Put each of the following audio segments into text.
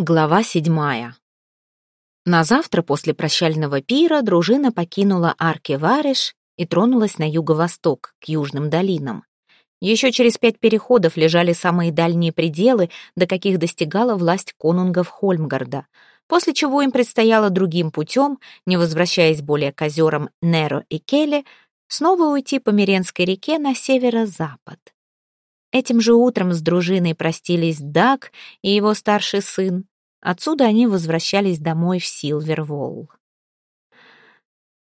Глава седьмая. На завтра после прощального пира дружина покинула Арки-Вариш и тронулась на юго-восток, к южным долинам. Еще через пять переходов лежали самые дальние пределы, до каких достигала власть конунгов Хольмгарда, после чего им предстояло другим путем, не возвращаясь более к озерам Неро и Келе, снова уйти по Миренской реке на северо-запад. Этим же утром с дружиной простились Даг и его старший сын. Отсюда они возвращались домой в Силверволл.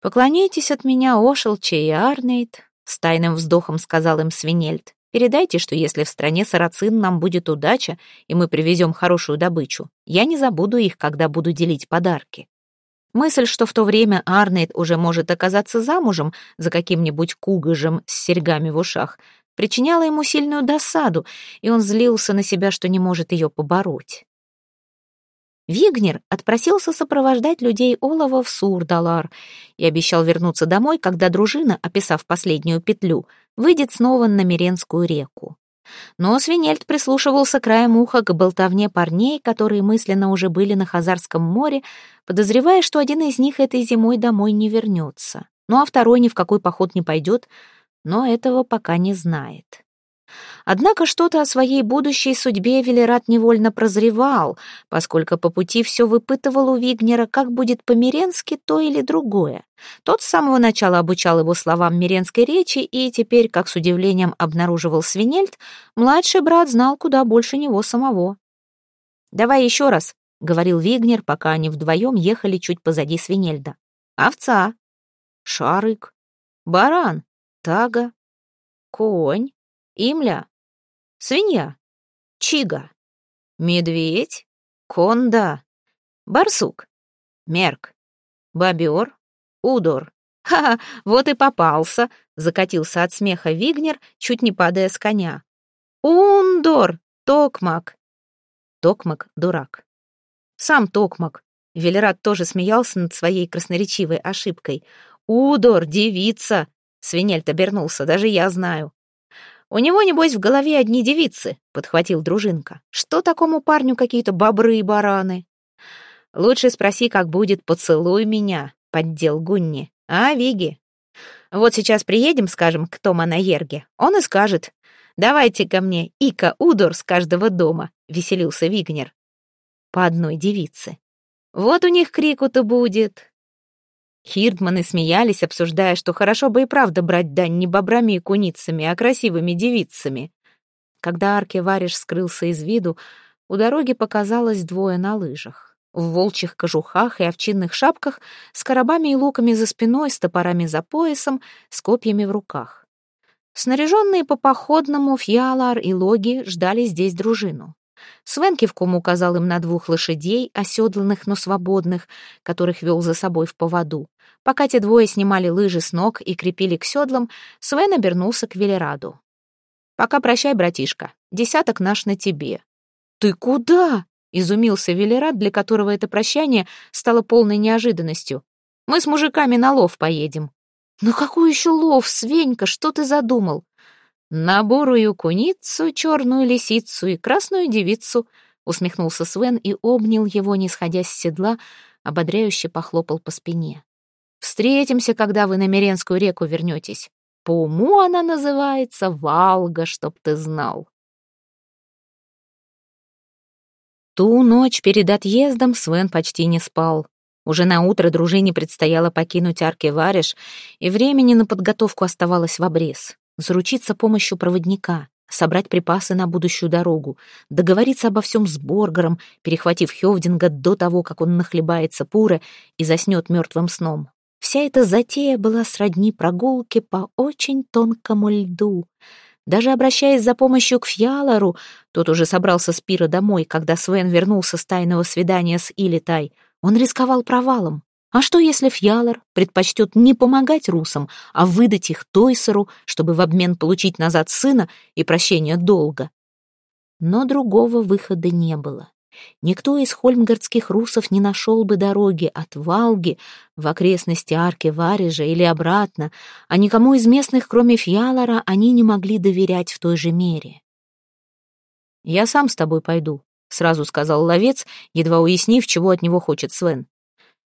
«Поклоняйтесь от меня, Ошелче и Арнейд», — с тайным вздохом сказал им Свинельд. «Передайте, что если в стране Сарацин нам будет удача, и мы привезем хорошую добычу, я не забуду их, когда буду делить подарки». Мысль, что в то время Арнейд уже может оказаться замужем за каким-нибудь кугажем с серьгами в ушах — причиняла ему сильную досаду, и он злился на себя, что не может ее побороть. Вигнер отпросился сопровождать людей Олова в Сурдалар и обещал вернуться домой, когда дружина, описав последнюю петлю, выйдет снова на Миренскую реку. Но Свинельд прислушивался краем уха к болтовне парней, которые мысленно уже были на Хазарском море, подозревая, что один из них этой зимой домой не вернется. Ну а второй ни в какой поход не пойдет, но этого пока не знает. Однако что-то о своей будущей судьбе Велерат невольно прозревал, поскольку по пути все выпытывал у Вигнера, как будет по-миренски то или другое. Тот с самого начала обучал его словам миренской речи, и теперь, как с удивлением обнаруживал Свинельд, младший брат знал куда больше него самого. «Давай еще раз», — говорил Вигнер, пока они вдвоем ехали чуть позади Свинельда. «Овца». «Шарык». «Баран». Тага, конь, имля, свинья, чига, медведь, конда, барсук, мерк, бобер, удор. «Ха-ха, вот и попался!» — закатился от смеха Вигнер, чуть не падая с коня. «Ундор! Токмак!» Токмак — дурак. Сам Токмак. Велерат тоже смеялся над своей красноречивой ошибкой. «Удор, девица!» Свинельт обернулся, даже я знаю. «У него, небось, в голове одни девицы», — подхватил дружинка. «Что такому парню какие-то бобры и бараны?» «Лучше спроси, как будет, поцелуй меня», — поддел Гунни. «А, Виги? Вот сейчас приедем, скажем, к Тома на Ерге. Он и скажет. Давайте ко мне Ика Удор с каждого дома», — веселился Вигнер. «По одной девице. Вот у них крику-то будет. Хирдманы смеялись, обсуждая, что хорошо бы и правда брать дань не бобрами и куницами, а красивыми девицами. Когда Аркевариш скрылся из виду, у дороги показалось двое на лыжах. В волчьих кожухах и овчинных шапках, с коробами и луками за спиной, с топорами за поясом, с копьями в руках. Снаряженные по походному Фьялар и Логи ждали здесь дружину. Свен кивком указал им на двух лошадей, оседланных, но свободных, которых вел за собой в поводу. Пока те двое снимали лыжи с ног и крепили к седлам, Свен обернулся к Велераду. «Пока прощай, братишка. Десяток наш на тебе». «Ты куда?» — изумился Велерад, для которого это прощание стало полной неожиданностью. «Мы с мужиками на лов поедем». «Ну какой еще лов, Свенька, что ты задумал?» «На бурую куницу, черную лисицу и красную девицу», — усмехнулся Свен и обнял его, не сходя с седла, ободряюще похлопал по спине. «Встретимся, когда вы на Меренскую реку вернетесь. По уму она называется Валга, чтоб ты знал». Ту ночь перед отъездом Свен почти не спал. Уже на утро дружине предстояло покинуть Аркевариш, и времени на подготовку оставалось в обрез заручиться помощью проводника, собрать припасы на будущую дорогу, договориться обо всем с Боргаром, перехватив Хёвдинга до того, как он нахлебается пура и заснет мертвым сном. Вся эта затея была сродни прогулке по очень тонкому льду. Даже обращаясь за помощью к Фьялору, тот уже собрался с пира домой, когда Свен вернулся с тайного свидания с Илитай, он рисковал провалом. А что, если Фьялор предпочтет не помогать русам, а выдать их Тойсеру, чтобы в обмен получить назад сына и прощение долга? Но другого выхода не было. Никто из хольмгардских русов не нашел бы дороги от Валги в окрестности арки Варежа или обратно, а никому из местных, кроме Фьялора, они не могли доверять в той же мере. «Я сам с тобой пойду», сразу сказал ловец, едва уяснив, чего от него хочет Свен.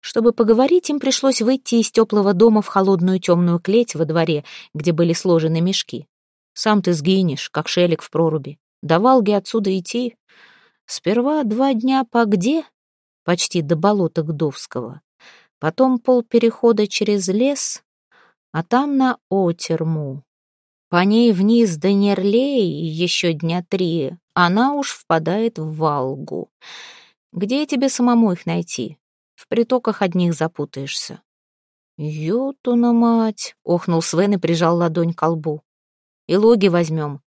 Чтобы поговорить, им пришлось выйти из теплого дома в холодную темную клеть во дворе, где были сложены мешки. Сам ты сгинешь, как шелик в проруби. До Валги отсюда идти. Сперва два дня по где? Почти до болота Гдовского. Потом полперехода через лес, а там на Отерму. По ней вниз до Нерлей еще дня три, она уж впадает в Валгу. Где тебе самому их найти? В притоках одних запутаешься. «Ютуна мать!» — охнул Свен и прижал ладонь к лбу. «И логи возьмем.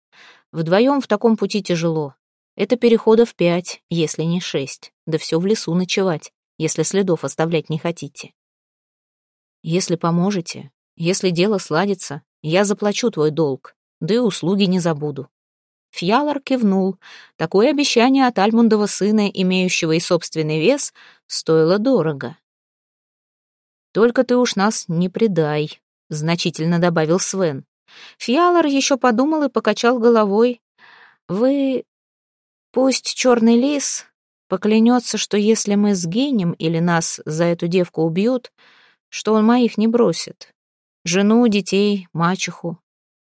Вдвоем в таком пути тяжело. Это переходов пять, если не шесть. Да все в лесу ночевать, если следов оставлять не хотите. Если поможете, если дело сладится, я заплачу твой долг, да и услуги не забуду». Фьялар кивнул. Такое обещание от Альмундова сына, имеющего и собственный вес, стоило дорого. «Только ты уж нас не предай», — значительно добавил Свен. Фьялар еще подумал и покачал головой. «Вы... Пусть черный лис поклянется, что если мы сгинем или нас за эту девку убьют, что он моих не бросит. Жену, детей, мачеху.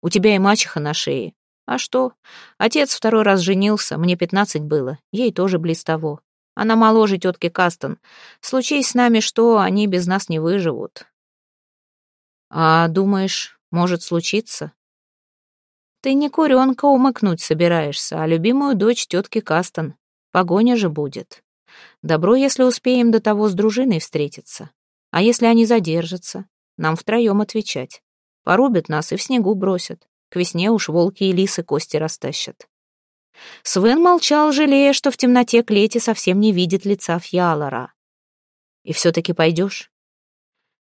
У тебя и мачеха на шее. А что? Отец второй раз женился, мне пятнадцать было, ей тоже близ того. Она моложе тетки Кастон. Случись с нами что, они без нас не выживут. А думаешь, может случиться? Ты не куренка умыкнуть собираешься, а любимую дочь тетки Кастон. Погоня же будет. Добро, если успеем до того с дружиной встретиться. А если они задержатся? Нам втроем отвечать. Порубят нас и в снегу бросят. К весне уж волки и лисы кости растащат. Свен молчал, жалея, что в темноте клети совсем не видит лица Фьялора. «И все-таки пойдешь?»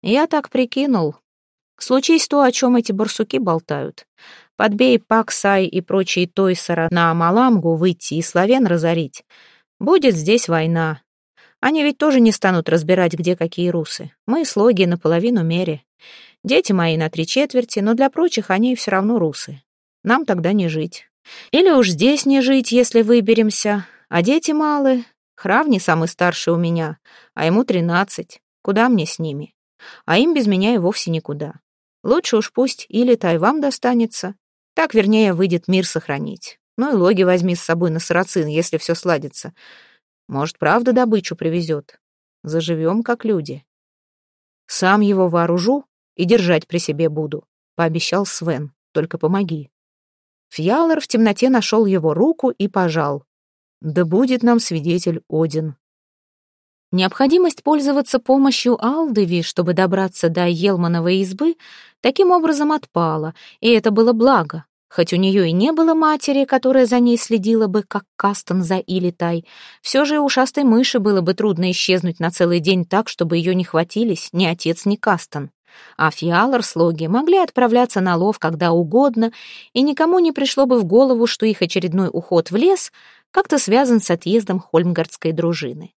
«Я так прикинул. Случись то, о чем эти барсуки болтают. Подбей Паксай и прочие Тойсера на Маламгу выйти и славян разорить. Будет здесь война, они ведь тоже не станут разбирать, где какие русы. Мы слоги наполовину мере. Дети мои на три четверти, но для прочих они все равно русы. Нам тогда не жить. Или уж здесь не жить, если выберемся. А дети малы. Хравни самый старший у меня, а ему тринадцать. Куда мне с ними? А им без меня и вовсе никуда. Лучше уж пусть или тай вам достанется. Так, вернее, выйдет мир сохранить. Ну и логи возьми с собой на сарацин, если все сладится. Может, правда добычу привезет? Заживем, как люди. Сам его вооружу и держать при себе буду, пообещал Свен. Только помоги. Фьялор в темноте нашел его руку и пожал. Да будет нам свидетель Один. Необходимость пользоваться помощью Алдови, чтобы добраться до Елмановой избы, таким образом отпала, и это было благо. Хоть у нее и не было матери, которая за ней следила бы, как Кастон за Илитай, все же ушастой мыши было бы трудно исчезнуть на целый день так, чтобы ее не хватились ни отец, ни Кастон. А Фиалар с Логи могли отправляться на лов когда угодно, и никому не пришло бы в голову, что их очередной уход в лес как-то связан с отъездом хольмгардской дружины.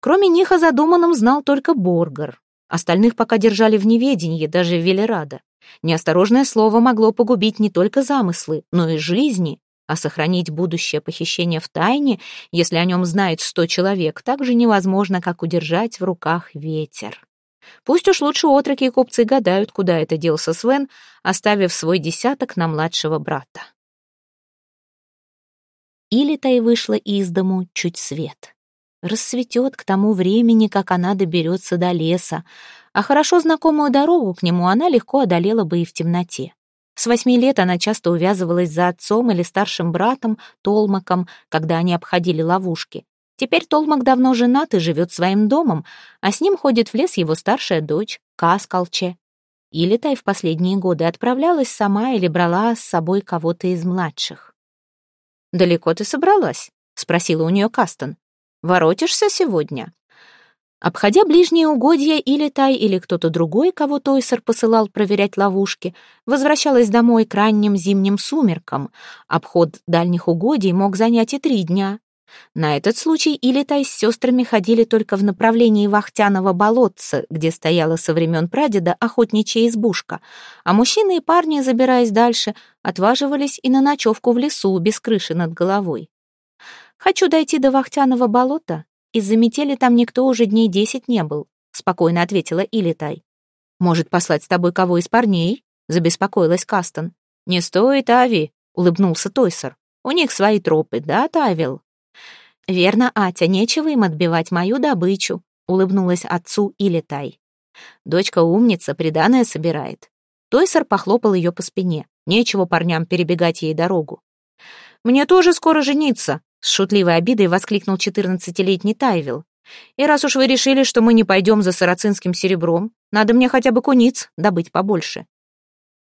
Кроме них о задуманном знал только Боргар. Остальных пока держали в неведении, даже Велерада. Неосторожное слово могло погубить не только замыслы, но и жизни, а сохранить будущее похищение в тайне, если о нем знает сто человек, так же невозможно, как удержать в руках ветер. Пусть уж лучше отроки и купцы гадают, куда это делся Свен, оставив свой десяток на младшего брата. Или-то и вышла из дому чуть свет. Рассветет к тому времени, как она доберется до леса, а хорошо знакомую дорогу к нему она легко одолела бы и в темноте. С восьми лет она часто увязывалась за отцом или старшим братом, Толмаком, когда они обходили ловушки. Теперь Толмак давно женат и живет своим домом, а с ним ходит в лес его старшая дочь, Каскалче. Или Тай в последние годы отправлялась сама или брала с собой кого-то из младших. «Далеко ты собралась?» — спросила у нее Кастон. «Воротишься сегодня?» Обходя ближние угодья, или Тай, или кто-то другой, кого Тойсер посылал проверять ловушки, возвращалась домой к ранним зимним сумеркам. Обход дальних угодий мог занять и три дня. На этот случай Илитай с сестрами ходили только в направлении Вахтяного болотца, где стояла со времен прадеда охотничья избушка, а мужчины и парни, забираясь дальше, отваживались и на ночевку в лесу без крыши над головой. Хочу дойти до Вахтяного болота. Из-за метели там никто уже дней десять не был», — спокойно ответила Илитай. «Может, послать с тобой кого из парней?» — забеспокоилась Кастон. «Не стоит, Ави», — улыбнулся Тойсер. «У них свои тропы, да, Тавил?» «Верно, Атя, нечего им отбивать мою добычу», — улыбнулась отцу Илитай. Дочка умница, приданое собирает. Тойсер похлопал ее по спине. Нечего парням перебегать ей дорогу. «Мне тоже скоро жениться», — с шутливой обидой воскликнул четырнадцатилетний Тайвил. «И раз уж вы решили, что мы не пойдем за сарацинским серебром, надо мне хотя бы куниц добыть побольше».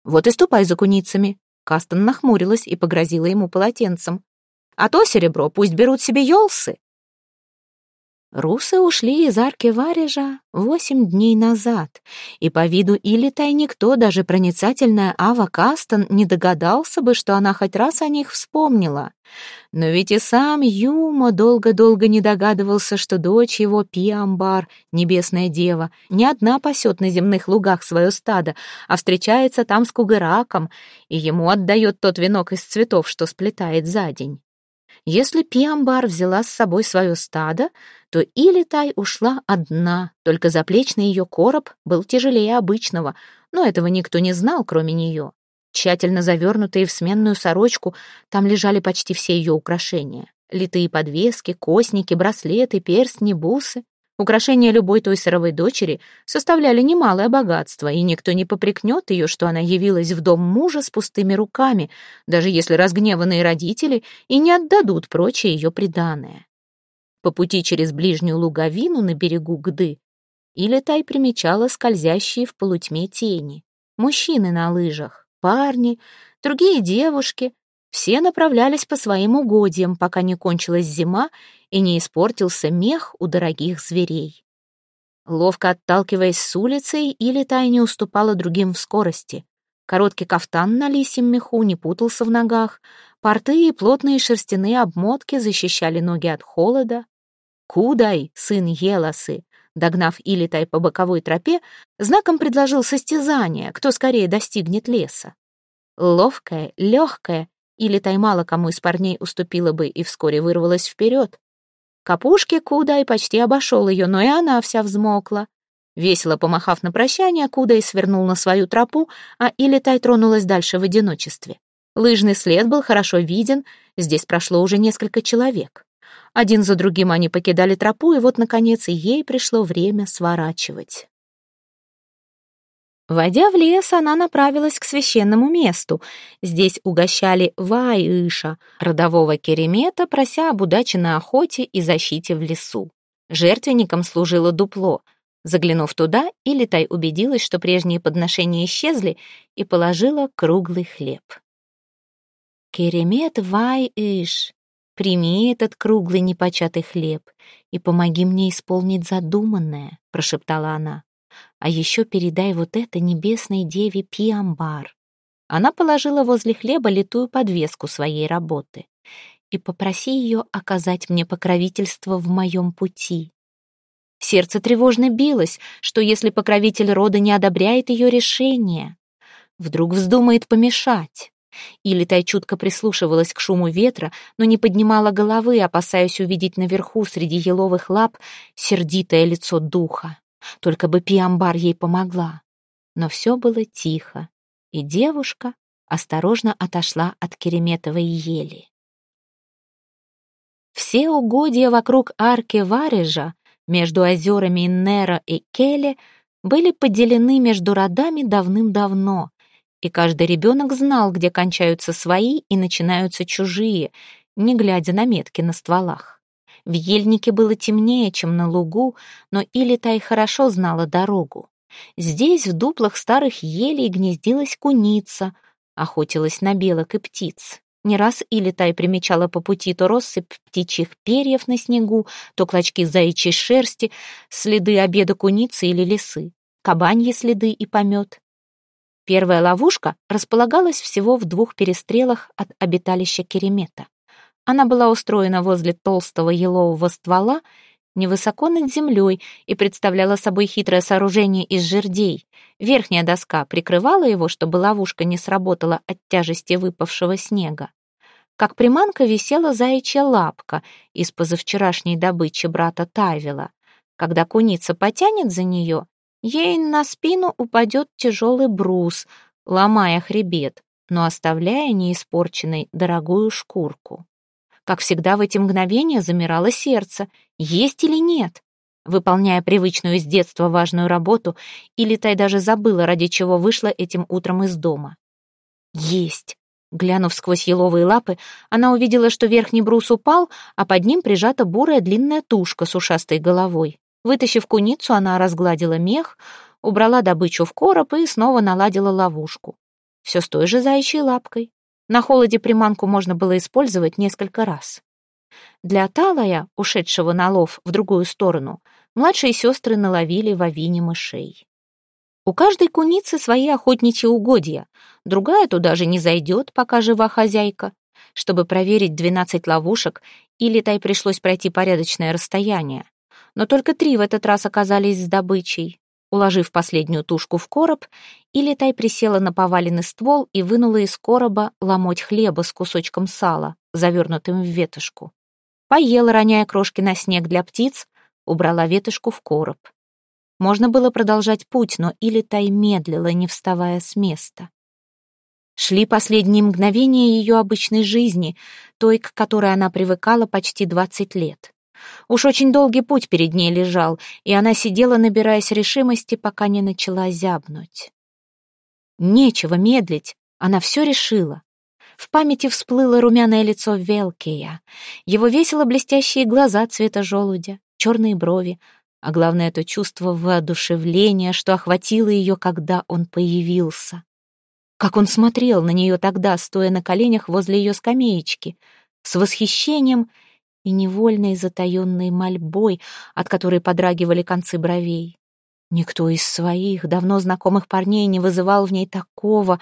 «Вот и ступай за куницами», — Кастон нахмурилась и погрозила ему полотенцем. «А то серебро пусть берут себе елсы». Русы ушли из арки Варежа восемь дней назад, и по виду Илитай никто, даже проницательная Ава Кастон, не догадался бы, что она хоть раз о них вспомнила. Но ведь и сам Юмо долго-долго не догадывался, что дочь его, Пиамбар, небесная дева, не одна пасет на земных лугах свое стадо, а встречается там с Кугыраком, и ему отдает тот венок из цветов, что сплетает за день. Если Пиамбар взяла с собой свое стадо, то Илитай ушла одна, только заплечный ее короб был тяжелее обычного, но этого никто не знал, кроме нее. Тщательно завернутые в сменную сорочку, там лежали почти все ее украшения. Литые подвески, костники, браслеты, перстни, бусы. Украшения любой той сыровой дочери составляли немалое богатство, и никто не попрекнет ее, что она явилась в дом мужа с пустыми руками, даже если разгневанные родители и не отдадут прочее ее приданое. По пути через ближнюю луговину на берегу Гды Илетай примечала скользящие в полутьме тени. Мужчины на лыжах, парни, другие девушки, все направлялись по своим угодьям, пока не кончилась зима и не испортился мех у дорогих зверей. Ловко отталкиваясь с улицы, Илитай не уступала другим в скорости. Короткий кафтан на лисьем меху не путался в ногах, порты и плотные шерстяные обмотки защищали ноги от холода. Кудай, сын Еласы, догнав Илитай по боковой тропе, знаком предложил состязание, кто скорее достигнет леса. Ловкая, легкая или Таймала кому из парней уступила бы и вскоре вырвалась вперед. Капушке Кудай почти обошел ее, но и она вся взмокла. Весело помахав на прощание, Кудай свернул на свою тропу, а Илитай тронулась дальше в одиночестве. Лыжный след был хорошо виден, здесь прошло уже несколько человек. Один за другим они покидали тропу, и вот, наконец, и ей пришло время сворачивать. Войдя в лес, она направилась к священному месту. Здесь угощали Ваиша, родового керемета, прося об удаче на охоте и защите в лесу. Жертвенником служило дупло. Заглянув туда, Илитай убедилась, что прежние подношения исчезли, и положила круглый хлеб. «Керемет Ваиш, прими этот круглый непочатый хлеб и помоги мне исполнить задуманное», — прошептала она. А еще передай вот это небесной деве Пиамбар. Она положила возле хлеба литую подвеску своей работы. И попроси ее оказать мне покровительство в моем пути. Сердце тревожно билось, что если покровитель рода не одобряет ее решение, вдруг вздумает помешать. Или Тай чутко прислушивалась к шуму ветра, но не поднимала головы, опасаясь увидеть наверху среди еловых лап сердитое лицо духа. Только бы Пиамбар ей помогла. Но все было тихо, и девушка осторожно отошла от Кереметовой ели. Все угодья вокруг арки Варежа, между озерами Нера и Келе, были поделены между родами давным-давно, и каждый ребенок знал, где кончаются свои и начинаются чужие, не глядя на метки на стволах. В ельнике было темнее, чем на лугу, но Илитай хорошо знала дорогу. Здесь, в дуплах старых елей, гнездилась куница, охотилась на белок и птиц. Не раз Илитай примечала по пути то россыпь птичьих перьев на снегу, то клочки заячьей шерсти, следы обеда куницы или лисы, кабаньи следы и помет. Первая ловушка располагалась всего в двух перестрелах от обиталища Керемета. Она была устроена возле толстого елового ствола, невысоко над землей и представляла собой хитрое сооружение из жердей. Верхняя доска прикрывала его, чтобы ловушка не сработала от тяжести выпавшего снега. как приманка висела заячья лапка из позавчерашней добычи брата Тавила. Когда куница потянет за нее, ей на спину упадет тяжелый брус, ломая хребет, но оставляя неиспорченной дорогую шкурку. Как всегда в эти мгновения замирало сердце, есть или нет. Выполняя привычную с детства важную работу, Илитай даже забыла, ради чего вышла этим утром из дома. Есть. Глянув сквозь еловые лапы, она увидела, что верхний брус упал, а под ним прижата бурая длинная тушка с ушастой головой. Вытащив куницу, она разгладила мех, убрала добычу в короб и снова наладила ловушку. Все с той же заячьей лапкой. На холоде приманку можно было использовать несколько раз. Для Талая, ушедшего на лов в другую сторону, младшие сестры наловили в авине мышей. У каждой куницы свои охотничьи угодья. Другая туда же не зайдет, пока жива хозяйка. Чтобы проверить двенадцать ловушек, Илитай пришлось пройти порядочное расстояние. Но только три в этот раз оказались с добычей. Уложив последнюю тушку в короб, Илитай присела на поваленный ствол и вынула из короба ломоть хлеба с кусочком сала, завернутым в ветошку. Поела, роняя крошки на снег для птиц, убрала ветошку в короб. Можно было продолжать путь, но Илитай медлила, не вставая с места. Шли последние мгновения ее обычной жизни, той, к которой она привыкала почти двадцать лет. Уж очень долгий путь перед ней лежал, и она сидела, набираясь решимости, пока не начала зябнуть. Нечего медлить, она все решила. В памяти всплыло румяное лицо Велкея, его весело блестящие глаза цвета желудя, черные брови, а главное то чувство воодушевления, что охватило ее, когда он появился. Как он смотрел на нее тогда, стоя на коленях возле ее скамеечки, с восхищением и невольной затаенной мольбой, от которой подрагивали концы бровей. Никто из своих, давно знакомых парней не вызывал в ней такого,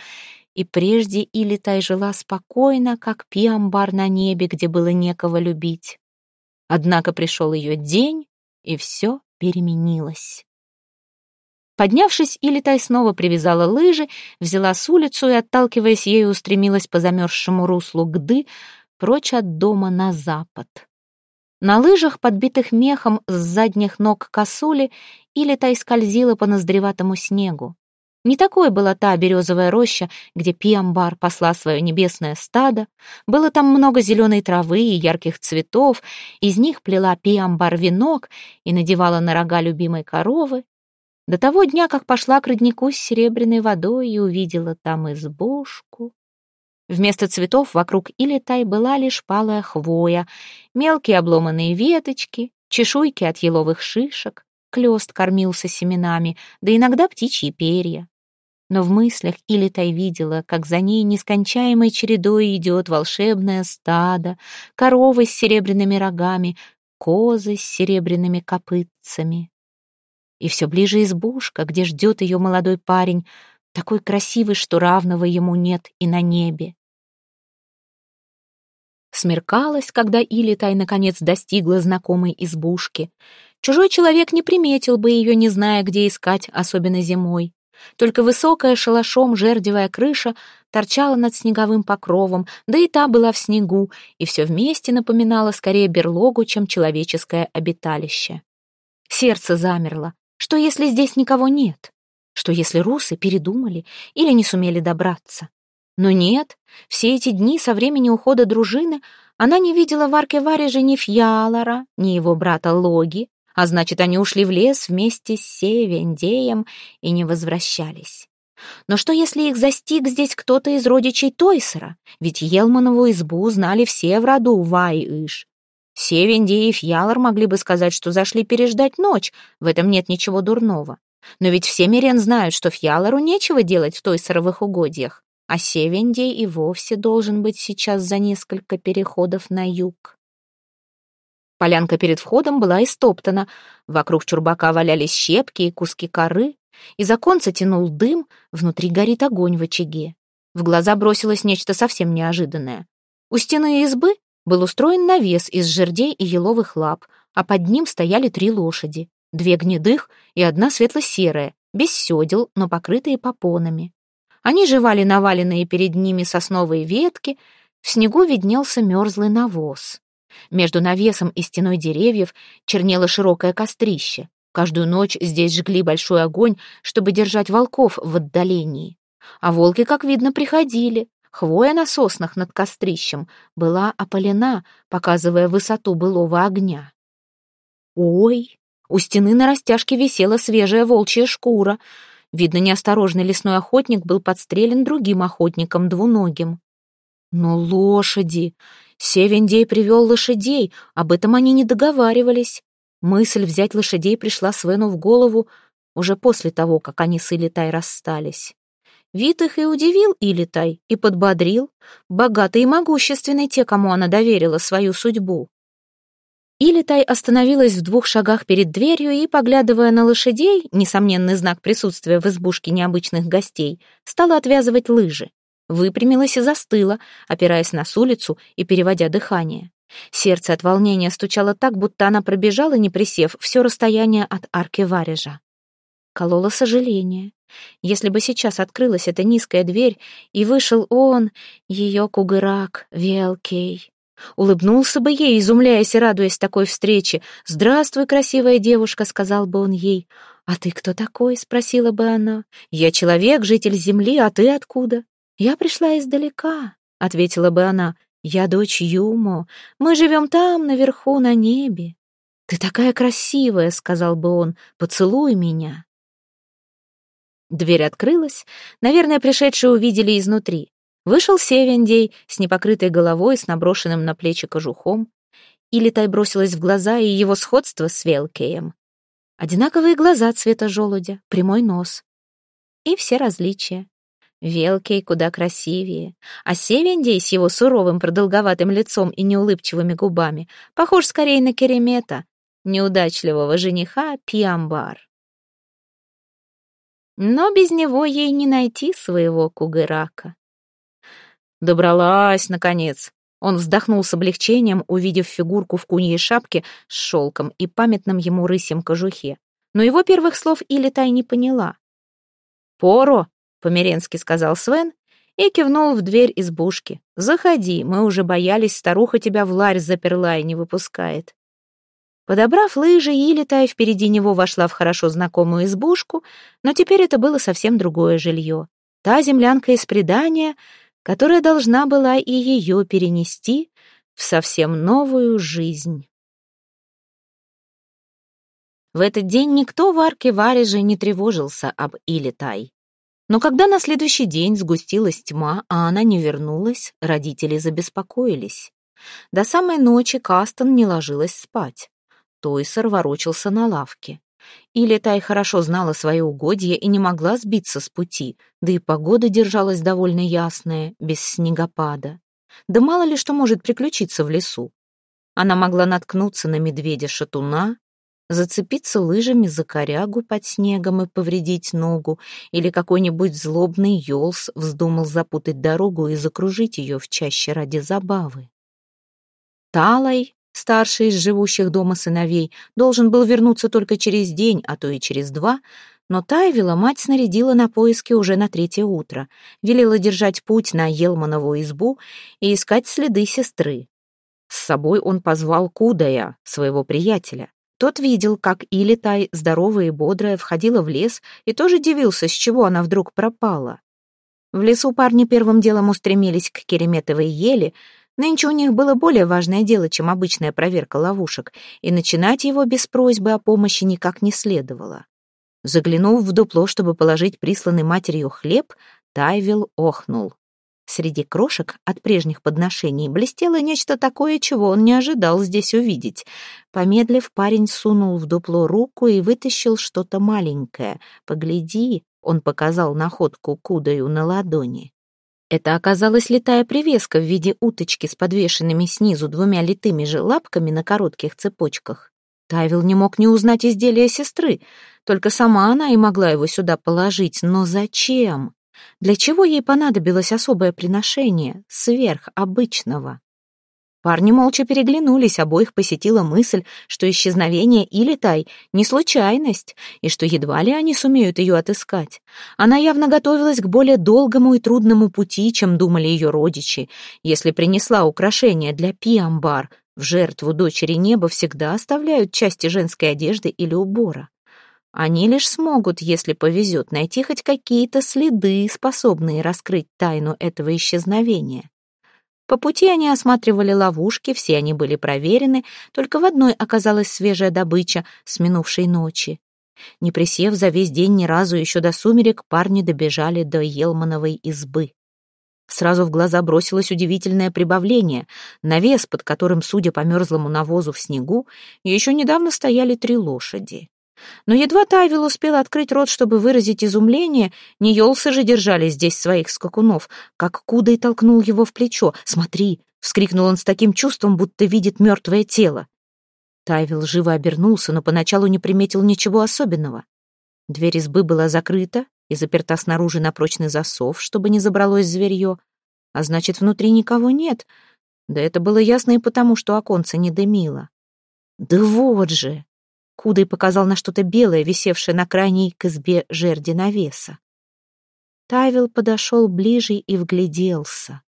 и прежде Илитай жила спокойно, как пиамбар на небе, где было некого любить. Однако пришел ее день, и все переменилась. Поднявшись, Илитай снова привязала лыжи, взяла с улицу и, отталкиваясь ею, устремилась по замерзшему руслу Гды, прочь от дома на запад. На лыжах, подбитых мехом с задних ног косули, Илитай скользила по ноздреватому снегу. Не такой была та березовая роща, где Пиамбар посла свое небесное стадо. Было там много зеленой травы и ярких цветов. Из них плела Пиамбар венок и надевала на рога любимой коровы. До того дня, как пошла к роднику с серебряной водой и увидела там избушку. Вместо цветов вокруг Илитай была лишь палая хвоя, мелкие обломанные веточки, чешуйки от еловых шишек, клёст кормился семенами, да иногда птичьи перья но в мыслях Илитай видела, как за ней нескончаемой чередой идет волшебное стадо, коровы с серебряными рогами, козы с серебряными копытцами. И все ближе избушка, где ждет ее молодой парень, такой красивый, что равного ему нет и на небе. Смеркалось, когда Илитай наконец достигла знакомой избушки. Чужой человек не приметил бы ее, не зная, где искать, особенно зимой. Только высокая шалашом жердевая крыша торчала над снеговым покровом, да и та была в снегу, и все вместе напоминало скорее берлогу, чем человеческое обиталище. Сердце замерло. Что, если здесь никого нет? Что, если русы передумали или не сумели добраться? Но нет, все эти дни со времени ухода дружины она не видела в арке Варежа ни Фьялора, ни его брата Логи, а значит, они ушли в лес вместе с Севендеем и не возвращались. Но что, если их застиг здесь кто-то из родичей Тойсера? Ведь Елманову избу знали все в роду Вай-Иш. Севендей и Фьялор могли бы сказать, что зашли переждать ночь, в этом нет ничего дурного. Но ведь все Мирен знают, что Фьялору нечего делать в Тойсеровых угодьях, а Севендей и вовсе должен быть сейчас за несколько переходов на юг. Полянка перед входом была истоптана. Вокруг чурбака валялись щепки и куски коры. Из оконца тянул дым, внутри горит огонь в очаге. В глаза бросилось нечто совсем неожиданное. У стены избы был устроен навес из жердей и еловых лап, а под ним стояли три лошади. Две гнедых и одна светло-серая, без седел, но покрытые попонами. Они жевали наваленные перед ними сосновые ветки, В снегу виднелся мерзлый навоз. Между навесом и стеной деревьев чернело широкое кострище. Каждую ночь здесь жгли большой огонь, чтобы держать волков в отдалении. А волки, как видно, приходили. Хвоя на соснах над кострищем была опалена, показывая высоту былого огня. Ой, у стены на растяжке висела свежая волчья шкура. Видно, неосторожный лесной охотник был подстрелен другим охотником, двуногим. Но лошади! Севендей привел лошадей, об этом они не договаривались. Мысль взять лошадей пришла Свену в голову уже после того, как они с Илитай расстались. Вид их и удивил Илитай, и подбодрил. Богатый и могущественный те, кому она доверила свою судьбу. Илитай остановилась в двух шагах перед дверью и, поглядывая на лошадей, несомненный знак присутствия в избушке необычных гостей, стала отвязывать лыжи. Выпрямилась и застыла, опираясь на улицу и переводя дыхание. Сердце от волнения стучало так, будто она пробежала, не присев, все расстояние от арки варежа. Кололо сожаление. Если бы сейчас открылась эта низкая дверь, и вышел он, ее кугырак, Велкей. Улыбнулся бы ей, изумляясь и радуясь такой встрече. «Здравствуй, красивая девушка», — сказал бы он ей. «А ты кто такой?» — спросила бы она. «Я человек, житель земли, а ты откуда?» «Я пришла издалека», — ответила бы она. «Я дочь Юмо. Мы живем там, наверху, на небе». «Ты такая красивая», — сказал бы он. «Поцелуй меня». Дверь открылась. Наверное, пришедшие увидели изнутри. Вышел Севендей с непокрытой головой, с наброшенным на плечи кожухом. Илитай бросилась в глаза и его сходство с Велкеем. Одинаковые глаза цвета желудя, прямой нос. И все различия. Велкей куда красивее, а Севендей с его суровым продолговатым лицом и неулыбчивыми губами похож скорее на Керемета, неудачливого жениха Пиамбар. Но без него ей не найти своего кугырака. Добралась, наконец. Он вздохнул с облегчением, увидев фигурку в куньей шапке с шелком и памятном ему рысьем кожухе. Но его первых слов Илитай не поняла. «Поро», — по-меренски сказал Свен, и кивнул в дверь избушки. «Заходи, мы уже боялись, старуха тебя в ларь заперла и не выпускает». Подобрав лыжи, Илитай впереди него вошла в хорошо знакомую избушку, но теперь это было совсем другое жилье. Та землянка из предания — которая должна была и ее перенести в совсем новую жизнь. В этот день никто в арке Варежи не тревожился об Илитай. Но когда на следующий день сгустилась тьма, а она не вернулась, родители забеспокоились. До самой ночи Кастон не ложилась спать. Тойсер ворочался на лавке. Или Тай хорошо знала свои угодья и не могла сбиться с пути, да и погода держалась довольно ясная, без снегопада. Да мало ли что может приключиться в лесу. Она могла наткнуться на медведя-шатуна, зацепиться лыжами за корягу под снегом и повредить ногу, или какой-нибудь злобный ёлс вздумал запутать дорогу и закружить ее в чаще ради забавы. Талай старший из живущих дома сыновей, должен был вернуться только через день, а то и через два, но Тайвила мать снарядила на поиски уже на третье утро, велела держать путь на Елманову избу и искать следы сестры. С собой он позвал Кудая, своего приятеля. Тот видел, как Илитай, здоровая и бодрая, входила в лес и тоже дивился, с чего она вдруг пропала. В лесу парни первым делом устремились к Кереметовой еле, Нынче у них было более важное дело, чем обычная проверка ловушек, и начинать его без просьбы о помощи никак не следовало. Заглянув в дупло, чтобы положить присланный матерью хлеб, Тайвил охнул. Среди крошек от прежних подношений блестело нечто такое, чего он не ожидал здесь увидеть. Помедлив, парень сунул в дупло руку и вытащил что-то маленькое. «Погляди», — он показал находку кудаю на ладони. Это оказалась летая привеска в виде уточки с подвешенными снизу двумя литыми же лапками на коротких цепочках. Тайвил не мог не узнать изделия сестры, только сама она и могла его сюда положить, но зачем? Для чего ей понадобилось особое приношение, сверх обычного? Парни молча переглянулись, обоих посетила мысль, что исчезновение Илитай — не случайность, и что едва ли они сумеют ее отыскать. Она явно готовилась к более долгому и трудному пути, чем думали ее родичи. Если принесла украшение для Пиамбар, в жертву дочери неба всегда оставляют части женской одежды или убора. Они лишь смогут, если повезет, найти хоть какие-то следы, способные раскрыть тайну этого исчезновения. По пути они осматривали ловушки, все они были проверены, только в одной оказалась свежая добыча с минувшей ночи. Не присев за весь день ни разу еще до сумерек, парни добежали до Елмановой избы. Сразу в глаза бросилось удивительное прибавление. Навес, под которым, судя по мерзлому навозу в снегу, еще недавно стояли три лошади. Но едва Тайвил успел открыть рот, чтобы выразить изумление, Ньолсы же держали здесь своих скакунов, как Кудой толкнул его в плечо. «Смотри!» — вскрикнул он с таким чувством, будто видит мертвое тело. Тайвил живо обернулся, но поначалу не приметил ничего особенного. Дверь избы была закрыта и заперта снаружи на прочный засов, чтобы не забралось зверье, а значит, внутри никого нет. Да это было ясно и потому, что оконце не дымило. «Да вот же!» Кудой показал на что-то белое, висевшее на крайней к избе жерди навеса. Тайвел подошел ближе и вгляделся.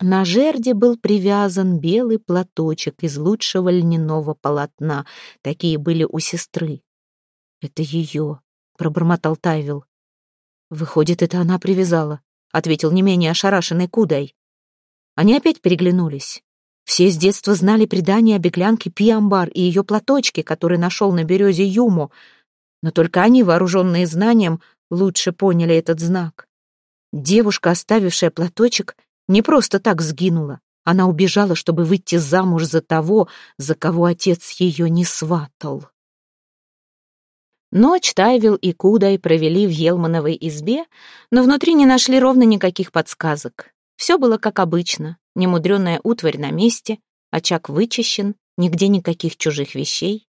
На жерде был привязан белый платочек из лучшего льняного полотна. Такие были у сестры. «Это ее», — пробормотал Тайвел. «Выходит, это она привязала», — ответил не менее ошарашенный Кудай. Они опять переглянулись. Все с детства знали предание о беглянке Пиамбар и ее платочке, который нашел на березе Юму, но только они, вооруженные знанием, лучше поняли этот знак. Девушка, оставившая платочек, не просто так сгинула. Она убежала, чтобы выйти замуж за того, за кого отец ее не сватал. Ночь Тайвил и Кудай провели в Елмановой избе, но внутри не нашли ровно никаких подсказок. Все было как обычно. Немудренная утварь на месте, очаг вычищен, нигде никаких чужих вещей.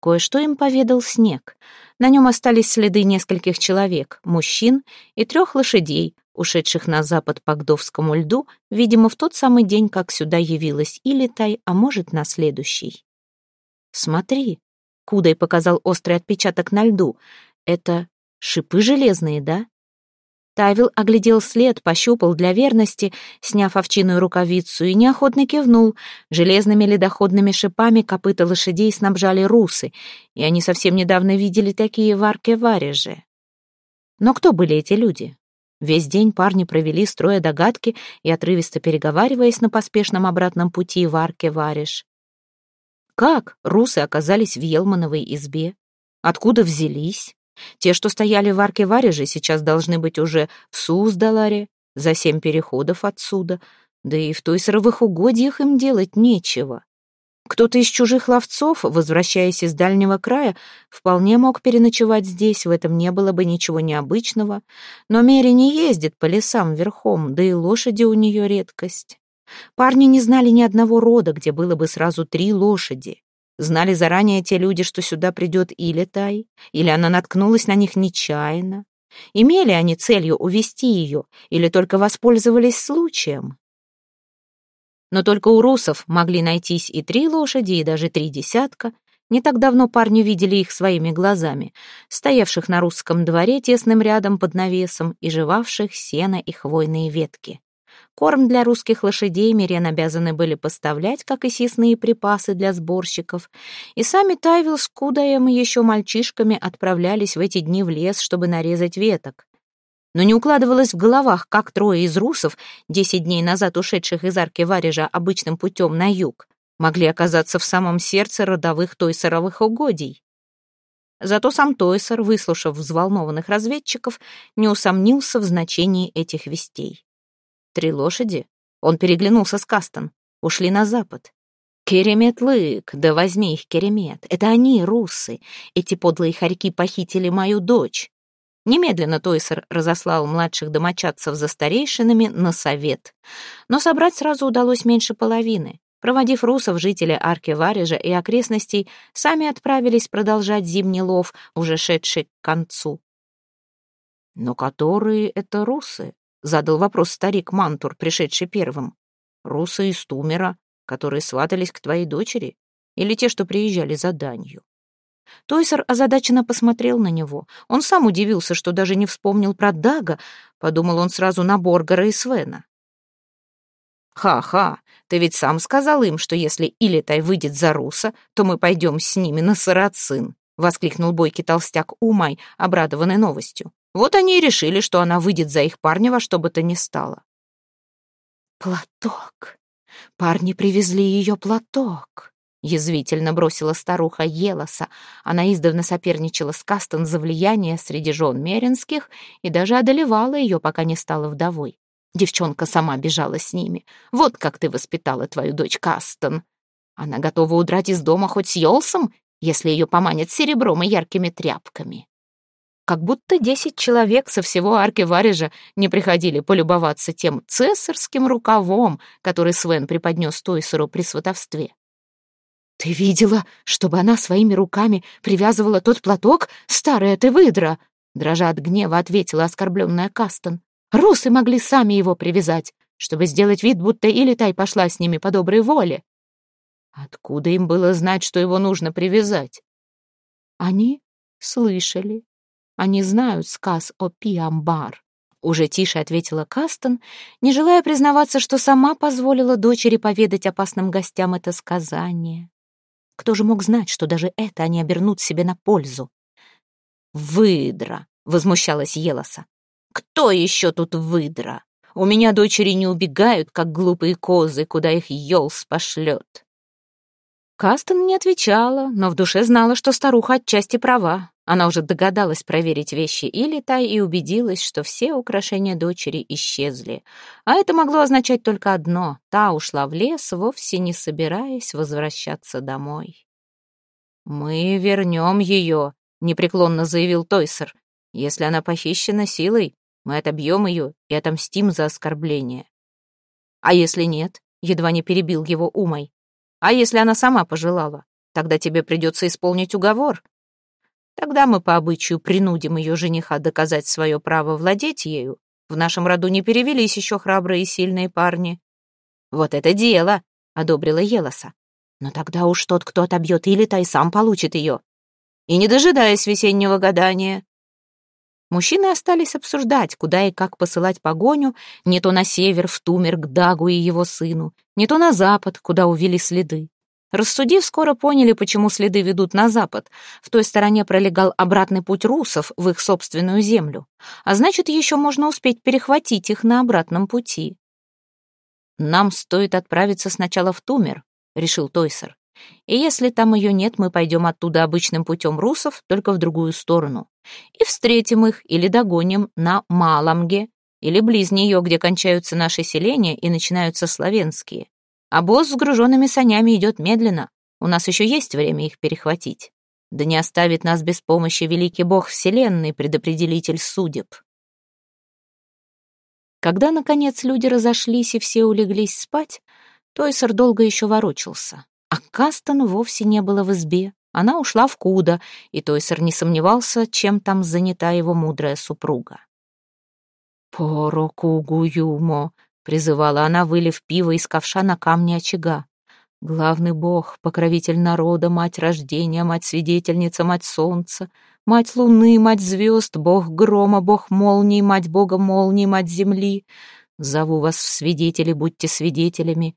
Кое-что им поведал снег. На нем остались следы нескольких человек, мужчин и трех лошадей, ушедших на запад по Гдовскому льду, видимо, в тот самый день, как сюда явилась Илитай, а может, на следующий. «Смотри», — Кудай показал острый отпечаток на льду, — «это шипы железные, да?» Тавил оглядел след, пощупал для верности, сняв овчиную рукавицу, и неохотно кивнул. Железными ледоходными шипами копыта лошадей снабжали русы, и они совсем недавно видели такие в арке варежи. Но кто были эти люди? Весь день парни провели, строя догадки и отрывисто переговариваясь на поспешном обратном пути в арке вареж. Как русы оказались в Елмановой избе? Откуда взялись? Те, что стояли в арке Варежи, сейчас должны быть уже в Суздаларе, за семь переходов отсюда, да и в той сыровых угодьях им делать нечего. Кто-то из чужих ловцов, возвращаясь из дальнего края, вполне мог переночевать здесь, в этом не было бы ничего необычного. Но Мери не ездит по лесам верхом, да и лошади у нее редкость. Парни не знали ни одного рода, где было бы сразу три лошади. Знали заранее те люди, что сюда придет или Тай, или она наткнулась на них нечаянно? Имели они целью увести ее или только воспользовались случаем? Но только у русов могли найтись и три лошади, и даже три десятка. Не так давно парни видели их своими глазами, стоявших на русском дворе тесным рядом под навесом и жевавших сено и хвойные ветки. Корм для русских лошадей Мирен обязаны были поставлять, как и съестные припасы для сборщиков. И сами Тайвил с Кудаем еще мальчишками отправлялись в эти дни в лес, чтобы нарезать веток. Но не укладывалось в головах, как трое из русов, десять дней назад ушедших из арки Варежа обычным путем на юг, могли оказаться в самом сердце родовых тойсоровых угодий. Зато сам Тойсер, выслушав взволнованных разведчиков, не усомнился в значении этих вестей. Три лошади? Он переглянулся с Кастон. Ушли на запад. Керемет лык, да возьми их, Керемет. Это они, русы. Эти подлые хорьки похитили мою дочь. Немедленно Тойсер разослал младших домочадцев за старейшинами на совет. Но собрать сразу удалось меньше половины. Проводив русов, жители арки Варежа и окрестностей сами отправились продолжать зимний лов, уже шедший к концу. «Но которые это русы?» — задал вопрос старик Мантур, пришедший первым. «Русы из Тумера. которые сватались к твоей дочери, или те, что приезжали за данью. Тойсер озадаченно посмотрел на него. Он сам удивился, что даже не вспомнил про Дага, подумал он сразу на Боргара и Свена. «Ха-ха, ты ведь сам сказал им, что если Илитай выйдет за Руса, то мы пойдем с ними на Сарацин», — воскликнул бойкий толстяк Умай, обрадованный новостью. «Вот они и решили, что она выйдет за их парня во что бы то ни стало». «Платок! Парни привезли ее платок!» Язвительно бросила старуха Елоса. Она издавна соперничала с Кастон за влияние среди жен Меринских и даже одолевала ее, пока не стала вдовой. Девчонка сама бежала с ними. Вот как ты воспитала твою дочь Кастон. Она готова удрать из дома хоть с Йолсом, если ее поманят серебром и яркими тряпками. Как будто десять человек со всего арки Варежа не приходили полюбоваться тем цесарским рукавом, который Свен преподнес Тойсеру при сватовстве. «Ты видела, чтобы она своими руками привязывала тот платок? Старая ты выдра!» Дрожа от гнева, ответила оскорбленная Кастон. «Русы могли сами его привязать, чтобы сделать вид, будто Илитай пошла с ними по доброй воле». Откуда им было знать, что его нужно привязать? Они слышали. Они знают сказ о Пиамбар. Уже тише ответила Кастон, не желая признаваться, что сама позволила дочери поведать опасным гостям это сказание. Кто же мог знать, что даже это они обернут себе на пользу? «Выдра!» — возмущалась Елоса. «Кто еще тут выдра? У меня дочери не убегают, как глупые козы, куда их Йолс пошлет». Кастон не отвечала, но в душе знала, что старуха отчасти права. Она уже догадалась проверить вещи Илитай и убедилась, что все украшения дочери исчезли. А это могло означать только одно — та ушла в лес, вовсе не собираясь возвращаться домой. «Мы вернем ее», — непреклонно заявил Тойсер. «Если она похищена силой, мы отобьем ее и отомстим за оскорбление». «А если нет?» — едва не перебил его Умой. «А если она сама пожелала? Тогда тебе придется исполнить уговор, Тогда мы по обычаю принудим ее жениха доказать свое право владеть ею. В нашем роду не перевелись еще храбрые и сильные парни. Вот это дело, — одобрила Елоса. Но тогда уж тот, кто отобьет Илита, и сам получит ее. И не дожидаясь весеннего гадания. Мужчины остались обсуждать, куда и как посылать погоню, не то на север, в Тумер, к Дагу и его сыну, не то на запад, куда увели следы. Рассудив, скоро поняли, почему следы ведут на запад. В той стороне пролегал обратный путь русов в их собственную землю. А значит, еще можно успеть перехватить их на обратном пути. «Нам стоит отправиться сначала в Тумер», — решил Тойсер. «И если там ее нет, мы пойдем оттуда обычным путем русов, только в другую сторону. И встретим их или догоним на Маламге, или близ нее, где кончаются наши селения и начинаются славянские. А босс с груженными санями идет медленно. У нас еще есть время их перехватить. Да не оставит нас без помощи великий бог вселенной, предопределитель судеб. Когда, наконец, люди разошлись и все улеглись спать, Тойсер долго еще ворочался. А Кастон вовсе не было в избе. Она ушла в Куда, и Тойсер не сомневался, чем там занята его мудрая супруга. «Порокугуюмо», призывала она, вылив пиво из ковша на камни очага. Главный бог, покровитель народа, мать рождения, мать-свидетельница, мать солнца, мать луны, мать звезд, бог грома, бог молнии, мать бога молнии, мать земли. Зову вас в свидетели, будьте свидетелями.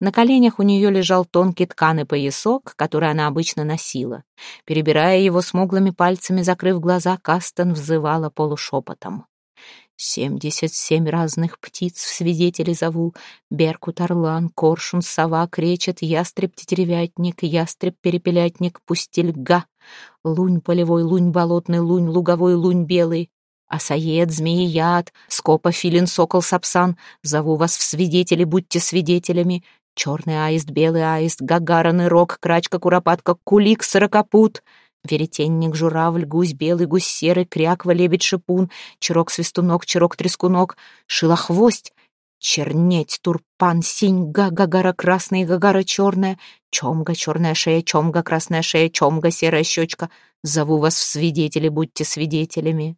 На коленях у нее лежал тонкий тканый поясок, который она обычно носила. Перебирая его смуглыми пальцами, закрыв глаза, Кастон взывала полушепотом. Семьдесят семь разных птиц в свидетели зову. Беркут, орлан, коршун, сова, кречет, ястреб-тетеревятник, ястреб-перепелятник, пустельга. Лунь полевой, лунь болотный, лунь луговой, лунь белый. Осоед, змееяд, скопа, филин, сокол, сапсан. Зову вас в свидетели, будьте свидетелями. Черный аист, белый аист, гагаран, рог, крачка, куропатка, кулик, сорокопут — Веретенник, журавль, гусь белый, гусь серый, кряква, лебедь, шипун, чирок-свистунок, чирок-трескунок, шилохвость, чернеть, турпан, синьга, гагара красная, гагара черная, чомга, черная шея, чомга, красная шея, чомга, серая щечка. Зову вас в свидетели, будьте свидетелями.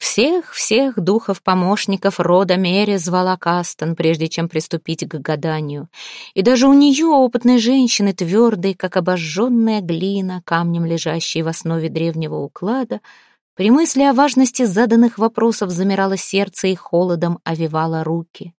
Всех-всех духов-помощников рода Мери звала Кастон, прежде чем приступить к гаданию. И даже у нее, опытной женщины, твердой, как обожженная глина, камнем лежащей в основе древнего уклада, при мысли о важности заданных вопросов замирало сердце и холодом овивало руки.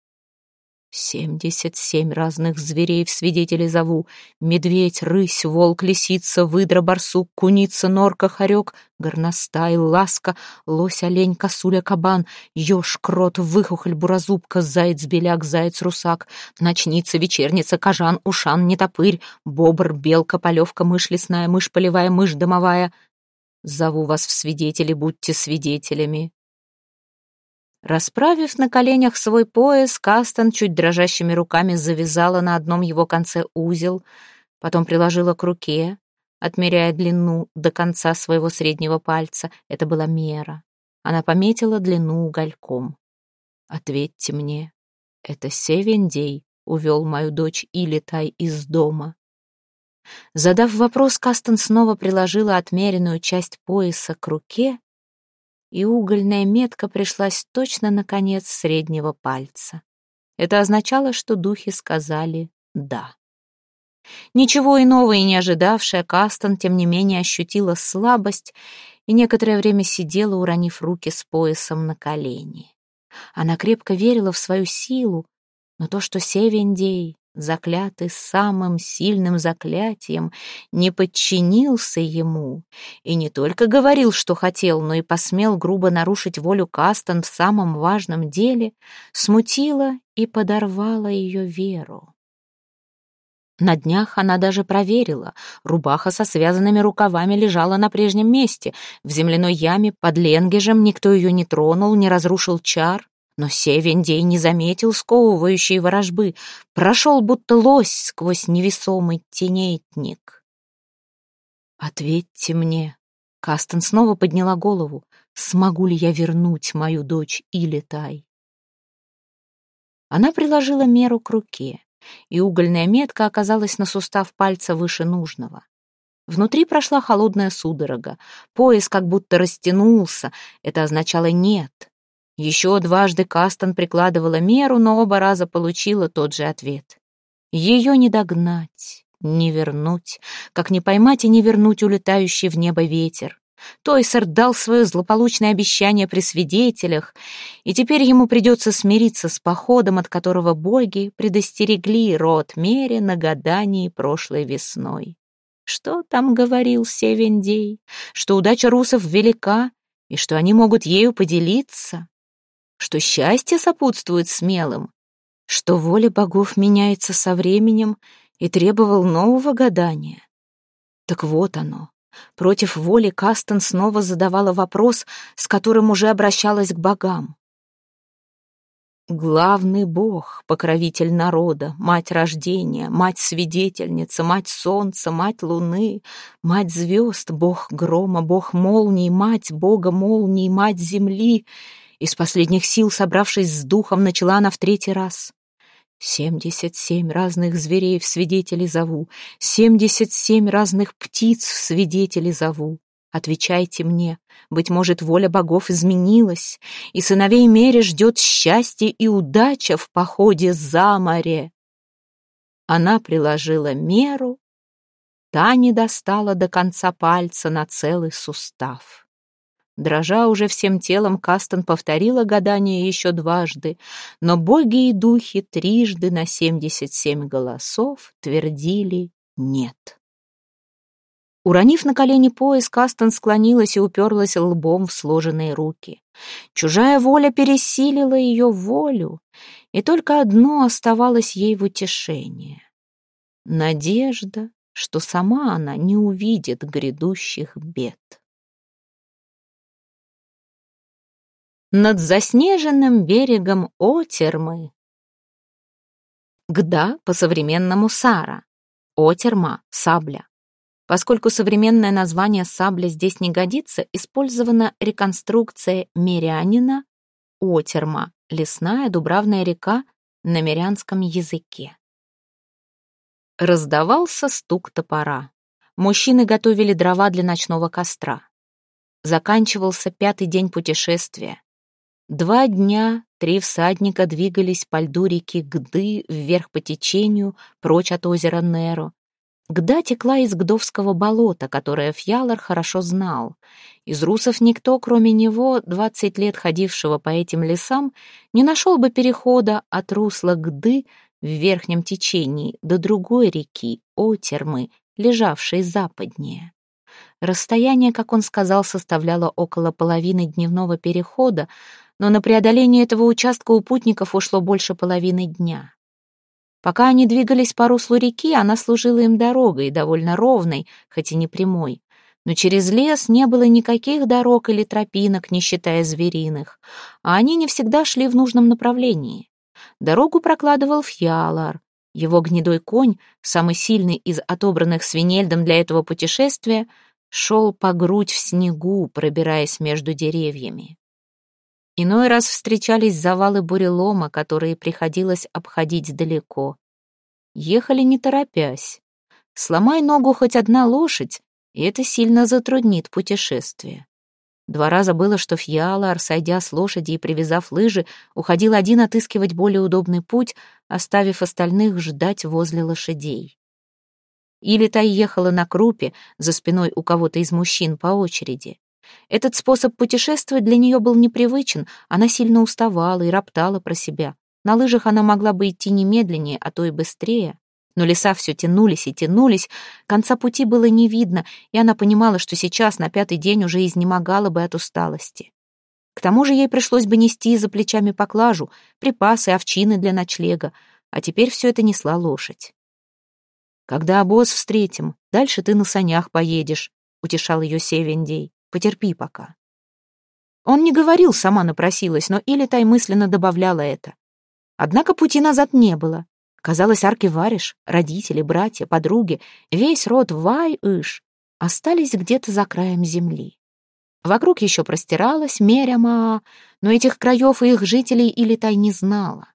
Семьдесят семь разных зверей в свидетели зову. Медведь, рысь, волк, лисица, выдра, барсук, куница, норка, хорек, горностай, ласка, лось, олень, косуля, кабан, еж, крот, выхухоль, буразубка, заяц, беляк, заяц, русак, ночница, вечерница, кожан, ушан, нетопырь, бобр, белка, полевка, мышь лесная, мышь полевая, мышь домовая. Зову вас в свидетели, будьте свидетелями. Расправив на коленях свой пояс, Кастон чуть дрожащими руками завязала на одном его конце узел, потом приложила к руке, отмеряя длину до конца своего среднего пальца. Это была мера. Она пометила длину угольком. «Ответьте мне, это Севендей увел мою дочь Илитай из дома?» Задав вопрос, Кастон снова приложила отмеренную часть пояса к руке и угольная метка пришлась точно на конец среднего пальца. Это означало, что духи сказали «да». Ничего иного и не ожидавшая, Кастон, тем не менее, ощутила слабость и некоторое время сидела, уронив руки с поясом на колени. Она крепко верила в свою силу, но то, что Севендей заклятый самым сильным заклятием, не подчинился ему и не только говорил, что хотел, но и посмел грубо нарушить волю Кастон в самом важном деле, смутило и подорвало ее веру. На днях она даже проверила. Рубаха со связанными рукавами лежала на прежнем месте. В земляной яме под ленгежем никто ее не тронул, не разрушил чар. Но Севендей не заметил сковывающей ворожбы, прошел будто лось сквозь невесомый тенейтник. «Ответьте мне», — Кастон снова подняла голову, «смогу ли я вернуть мою дочь Илитай?» Она приложила меру к руке, и угольная метка оказалась на сустав пальца выше нужного. Внутри прошла холодная судорога, пояс как будто растянулся, это означало «нет». Еще дважды Кастон прикладывала меру, но оба раза получила тот же ответ. Ее не догнать, не вернуть, как не поймать и не вернуть улетающий в небо ветер. Тойсер дал свое злополучное обещание при свидетелях, и теперь ему придется смириться с походом, от которого боги предостерегли род Мере на гадании прошлой весной. Что там говорил Севендей? Что удача русов велика, и что они могут ею поделиться? Что счастье сопутствует смелым, что воля богов меняется со временем и требовал нового гадания. Так вот оно. Против воли Кастон снова задавала вопрос, с которым уже обращалась к богам. Главный бог, покровитель народа, мать рождения, мать-свидетельница, мать солнца, мать луны, мать звезд, бог грома, бог молний, мать бога молний, мать земли — из последних сил, собравшись с духом, начала она в третий раз. Семьдесят семь разных зверей в свидетели зову, семьдесят семь разных птиц в свидетели зову. Отвечайте мне, быть может, воля богов изменилась, и сыновей Мере ждет счастье и удача в походе за море. Она приложила меру, та не достала до конца пальца на целый сустав. Дрожа уже всем телом, Кастон повторила гадание еще дважды, но боги и духи трижды на семьдесят семь голосов твердили «нет». Уронив на колени пояс, Кастон склонилась и уперлась лбом в сложенные руки. Чужая воля пересилила ее волю, и только одно оставалось ей в утешение — надежда, что сама она не увидит грядущих бед. Над заснеженным берегом Отермы. Гда по-современному Сара, Отерма — сабля. Поскольку современное название сабля здесь не годится, использована реконструкция мирянина Отерма, лесная дубравная река на мирянском языке. Раздавался стук топора. Мужчины готовили дрова для ночного костра. заканчивался пятый день путешествия. Два дня три всадника двигались по льду реки Гды вверх по течению, прочь от озера Неро. Гда текла из Гдовского болота, которое Фьялар хорошо знал. Из русов никто, кроме него, двадцать лет ходившего по этим лесам, не нашел бы перехода от русла Гды в верхнем течении до другой реки, Отермы, лежавшей западнее. Расстояние, как он сказал, составляло около половины дневного перехода, но на преодоление этого участка у путников ушло больше половины дня. Пока они двигались по руслу реки, она служила им дорогой, довольно ровной, хоть и не прямой. Но через лес не было никаких дорог или тропинок, не считая звериных, а они не всегда шли в нужном направлении. Дорогу прокладывал Фьялар. Его гнедой конь, самый сильный из отобранных свинельдом для этого путешествия, шел по грудь в снегу, пробираясь между деревьями. Иной раз встречались завалы бурелома, которые приходилось обходить далеко. Ехали не торопясь. Сломай ногу хоть одна лошадь, и это сильно затруднит путешествие. Два раза было, что Фьялар, сойдя с лошади и привязав лыжи, уходил один отыскивать более удобный путь, оставив остальных ждать возле лошадей. Или та ехала на крупе, за спиной у кого-то из мужчин по очереди. Этот способ путешествовать для нее был непривычен, она сильно уставала и роптала про себя. На лыжах она могла бы идти немедленнее, а то и быстрее. Но леса все тянулись и тянулись, конца пути было не видно, и она понимала, что сейчас, на пятый день, уже изнемогала бы от усталости. К тому же ей пришлось бы нести за плечами поклажу, припасы, овчины для ночлега, а теперь все это несла лошадь. «Когда обоз встретим, дальше ты на санях поедешь», — утешал ее Севендей. Потерпи пока». Он не говорил, сама напросилась, но Илитай мысленно добавляла это. Однако пути назад не было. Казалось, Аркивариш, родители, братья, подруги, весь род Вай-Иш остались где-то за краем земли. Вокруг еще простиралась Меряма, но этих краев и их жителей Илитай не знала.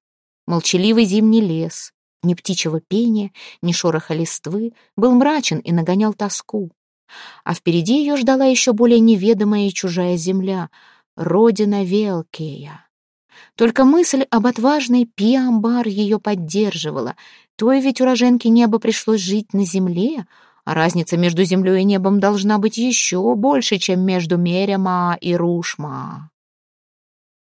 Молчаливый зимний лес, ни птичьего пения, ни шороха листвы, был мрачен и нагонял тоску. А впереди ее ждала еще более неведомая и чужая земля — родина Велкея. Только мысль об отважной Пиамбар ее поддерживала. Той ведь уроженке неба пришлось жить на земле, а разница между землей и небом должна быть еще больше, чем между Мерема и Рушма.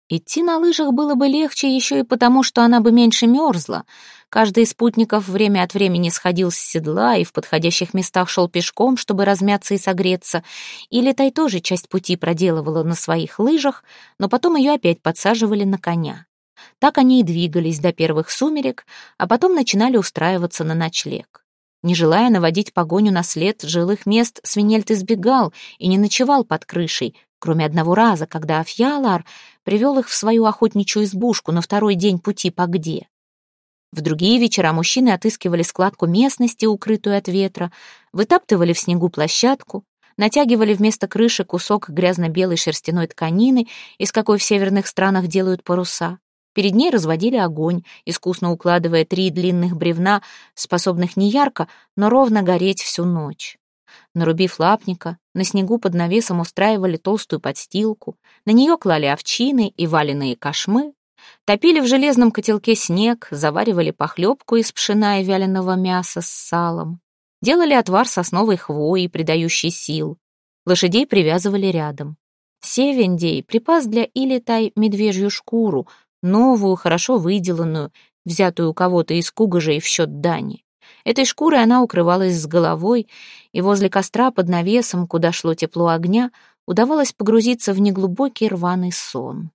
Идти на лыжах было бы легче еще и потому, что она бы меньше мерзла. Каждый из спутников время от времени сходил с седла и в подходящих местах шел пешком, чтобы размяться и согреться. И Летай тоже часть пути проделывала на своих лыжах, но потом ее опять подсаживали на коня. Так они и двигались до первых сумерек, а потом начинали устраиваться на ночлег. Не желая наводить погоню на след жилых мест, Свинельт избегал и не ночевал под крышей, кроме одного раза, когда Афьялар привел их в свою охотничью избушку на второй день пути по где. В другие вечера мужчины отыскивали складку местности, укрытую от ветра, вытаптывали в снегу площадку, натягивали вместо крыши кусок грязно-белой шерстяной тканины, из какой в северных странах делают паруса. Перед ней разводили огонь, искусно укладывая три длинных бревна, способных не ярко, но ровно гореть всю ночь. Нарубив лапника, на снегу под навесом устраивали толстую подстилку, на нее клали овчины и валеные кошмы, топили в железном котелке снег, заваривали похлебку из пшена и вяленого мяса с салом, делали отвар сосновой хвои, придающий сил. Лошадей привязывали рядом. Севендей припас для Илитай медвежью шкуру, новую, хорошо выделанную, взятую у кого-то из кугажей в счет дани. Этой шкурой она укрывалась с головой, и возле костра под навесом, куда шло тепло огня, удавалось погрузиться в неглубокий рваный сон.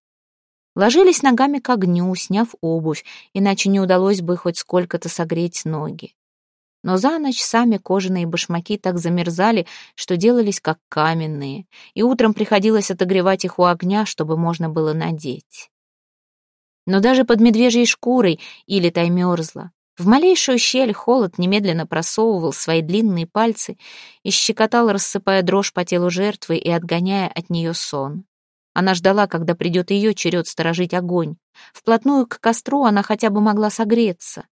Ложились ногами к огню, сняв обувь, иначе не удалось бы хоть сколько-то согреть ноги. Но за ночь сами кожаные башмаки так замерзали, что делались как каменные, и утром приходилось отогревать их у огня, чтобы можно было надеть. Но даже под медвежьей шкурой или тай мерзла. В малейшую щель холод немедленно просовывал свои длинные пальцы и щекотал, рассыпая дрожь по телу жертвы и отгоняя от нее сон. Она ждала, когда придет ее черед сторожить огонь. Вплотную к костру она хотя бы могла согреться.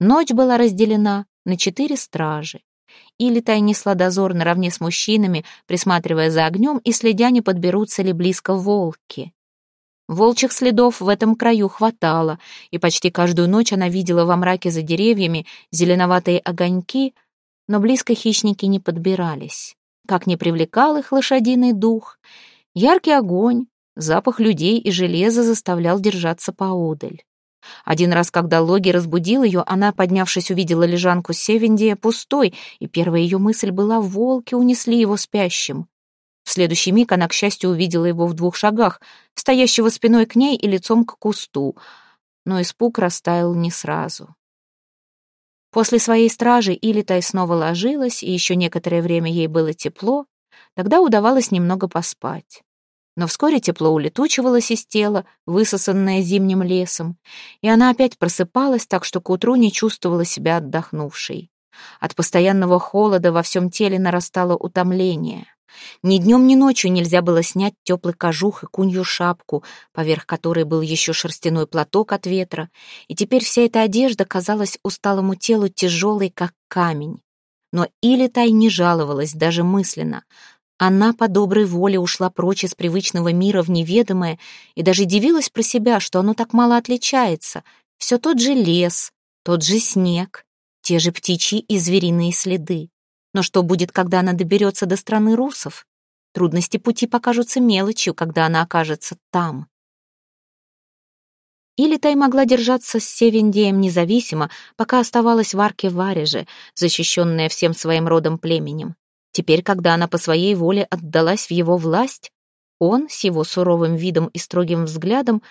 Ночь была разделена на четыре стражи. Или Тай несла дозор наравне с мужчинами, присматривая за огнем и следя, не подберутся ли близко волки. Волчьих следов в этом краю хватало, и почти каждую ночь она видела во мраке за деревьями зеленоватые огоньки, но близко хищники не подбирались. Как не привлекал их лошадиный дух, яркий огонь, запах людей и железа заставлял держаться поодаль. Один раз, когда Логи разбудил ее, она, поднявшись, увидела лежанку Севендия пустой, и первая ее мысль была «волки унесли его спящим». В следующий миг она, к счастью, увидела его в двух шагах, стоящего спиной к ней и лицом к кусту, но испуг растаял не сразу. После своей стражи Илитай снова ложилась, и еще некоторое время ей было тепло, тогда удавалось немного поспать. Но вскоре тепло улетучивалось из тела, высосанное зимним лесом, и она опять просыпалась, так что к утру не чувствовала себя отдохнувшей. От постоянного холода во всем теле нарастало утомление. Ни днем, ни ночью нельзя было снять теплый кожух и кунью шапку, поверх которой был еще шерстяной платок от ветра, и теперь вся эта одежда казалась усталому телу тяжелой, как камень. Но Илитай не жаловалась даже мысленно. Она по доброй воле ушла прочь из привычного мира в неведомое и даже дивилась про себя, что оно так мало отличается. Все тот же лес, тот же снег, те же птичьи и звериные следы. Но что будет, когда она доберется до страны русов? Трудности пути покажутся мелочью, когда она окажется там. Или Тай могла держаться с Севендеем независимо, пока оставалась в арке Вареже, защищенная всем своим родом племенем. Теперь, когда она по своей воле отдалась в его власть, он, с его суровым видом и строгим взглядом,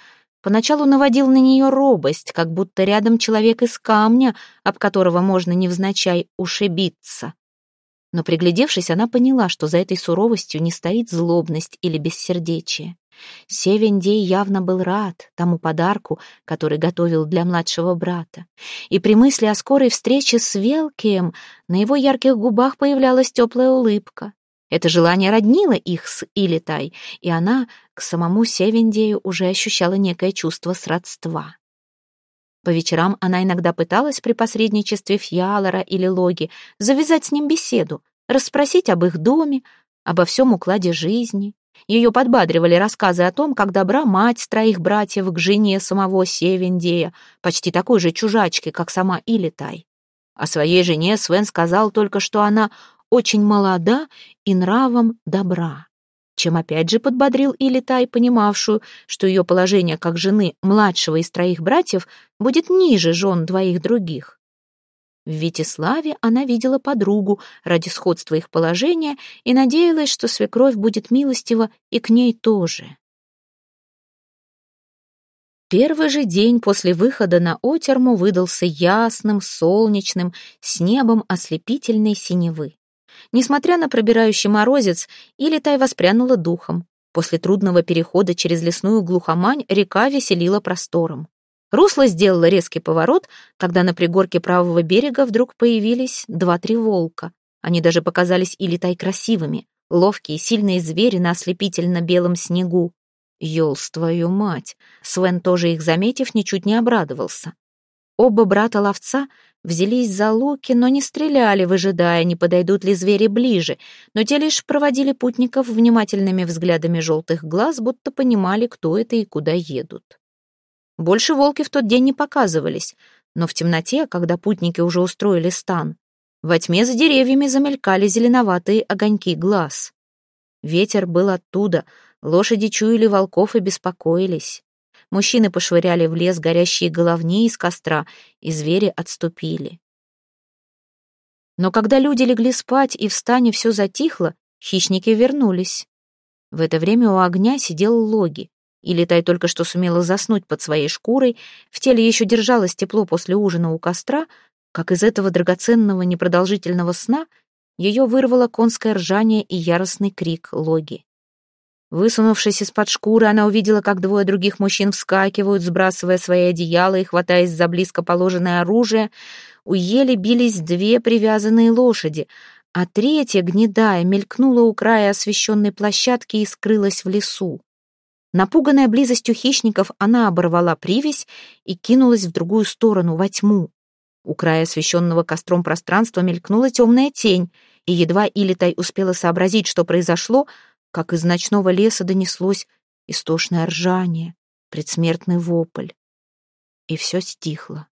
поначалу наводил на нее робость, как будто рядом человек из камня, об которого можно невзначай ушибиться. Но приглядевшись, она поняла, что за этой суровостью не стоит злобность или бессердечие. Севендей явно был рад тому подарку, который готовил для младшего брата. И при мысли о скорой встрече с Велкием на его ярких губах появлялась теплая улыбка. Это желание роднило их с Илитай, и она к самому Севендею уже ощущала некое чувство сродства. По вечерам она иногда пыталась при посредничестве Фьялора или Логи завязать с ним беседу, расспросить об их доме, обо всем укладе жизни. Ее подбадривали рассказы о том, как добра мать троих братьев к жене самого Севендея, почти такой же чужачки, как сама Илитай. О своей жене Свен сказал только, что она очень молода и нравом добра. Чем опять же подбодрил Илитай, понимавшую, что ее положение как жены младшего из троих братьев будет ниже жен двоих других. В Витиславе она видела подругу ради сходства их положения и надеялась, что свекровь будет милостива и к ней тоже. Первый же день после выхода на Отерму выдался ясным, солнечным, с небом ослепительной синевы. Несмотря на пробирающий морозец, Илитай воспрянула духом. После трудного перехода через лесную глухомань река веселила простором. Русло сделало резкий поворот, когда на пригорке правого берега вдруг появились два-три волка. Они даже показались Илитай красивыми, ловкие, сильные звери на ослепительно-белом снегу. Ёлс, твою мать! Свен, тоже их заметив, ничуть не обрадовался. Оба брата-ловца взялись за луки, но не стреляли, выжидая, не подойдут ли звери ближе, но те лишь проводили путников внимательными взглядами желтых глаз, будто понимали, кто это и куда едут. Больше волки в тот день не показывались, но в темноте, когда путники уже устроили стан, во тьме за деревьями замелькали зеленоватые огоньки глаз. Ветер был оттуда, лошади чуяли волков и беспокоились. Мужчины пошвыряли в лес горящие головни из костра, и звери отступили. Но когда люди легли спать и в стане все затихло, хищники вернулись. В это время у огня сидел Логи. И Летай только что сумела заснуть под своей шкурой, в теле еще держалось тепло после ужина у костра, как из этого драгоценного непродолжительного сна ее вырвало конское ржание и яростный крик Логи. Высунувшись из-под шкуры, она увидела, как двое других мужчин вскакивают, сбрасывая свои одеяла и хватаясь за близко положенное оружие. У ели бились две привязанные лошади, а третья, гнедая, мелькнула у края освещенной площадки и скрылась в лесу. Напуганная близостью хищников, она оборвала привязь и кинулась в другую сторону, во тьму. У края освещенного костром пространства мелькнула темная тень, и едва Илитай успела сообразить, что произошло, как из ночного леса донеслось истошное ржание, предсмертный вопль. И все стихло.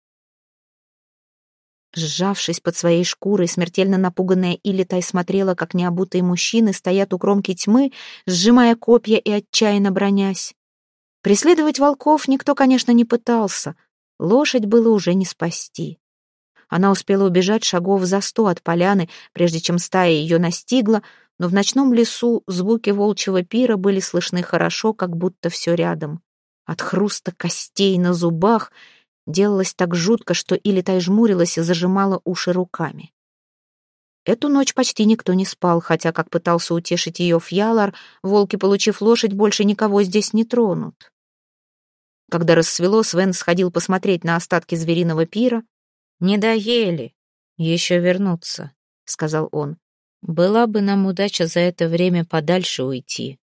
Сжавшись под своей шкурой, смертельно напуганная Илитай смотрела, как необутые мужчины стоят у кромки тьмы, сжимая копья и отчаянно бронясь. Преследовать волков никто, конечно, не пытался. Лошадь было уже не спасти. Она успела убежать шагов за сто от поляны, прежде чем стая ее настигла, но в ночном лесу звуки волчьего пира были слышны хорошо, как будто все рядом. От хруста костей на зубах Делалось так жутко, что Илитай жмурилась и зажимала уши руками. Эту ночь почти никто не спал, хотя, как пытался утешить ее Фьялар, волки, получив лошадь, больше никого здесь не тронут. Когда рассвело, Свен сходил посмотреть на остатки звериного пира. «Не доели. Еще вернуться», — сказал он. «Была бы нам удача за это время подальше уйти».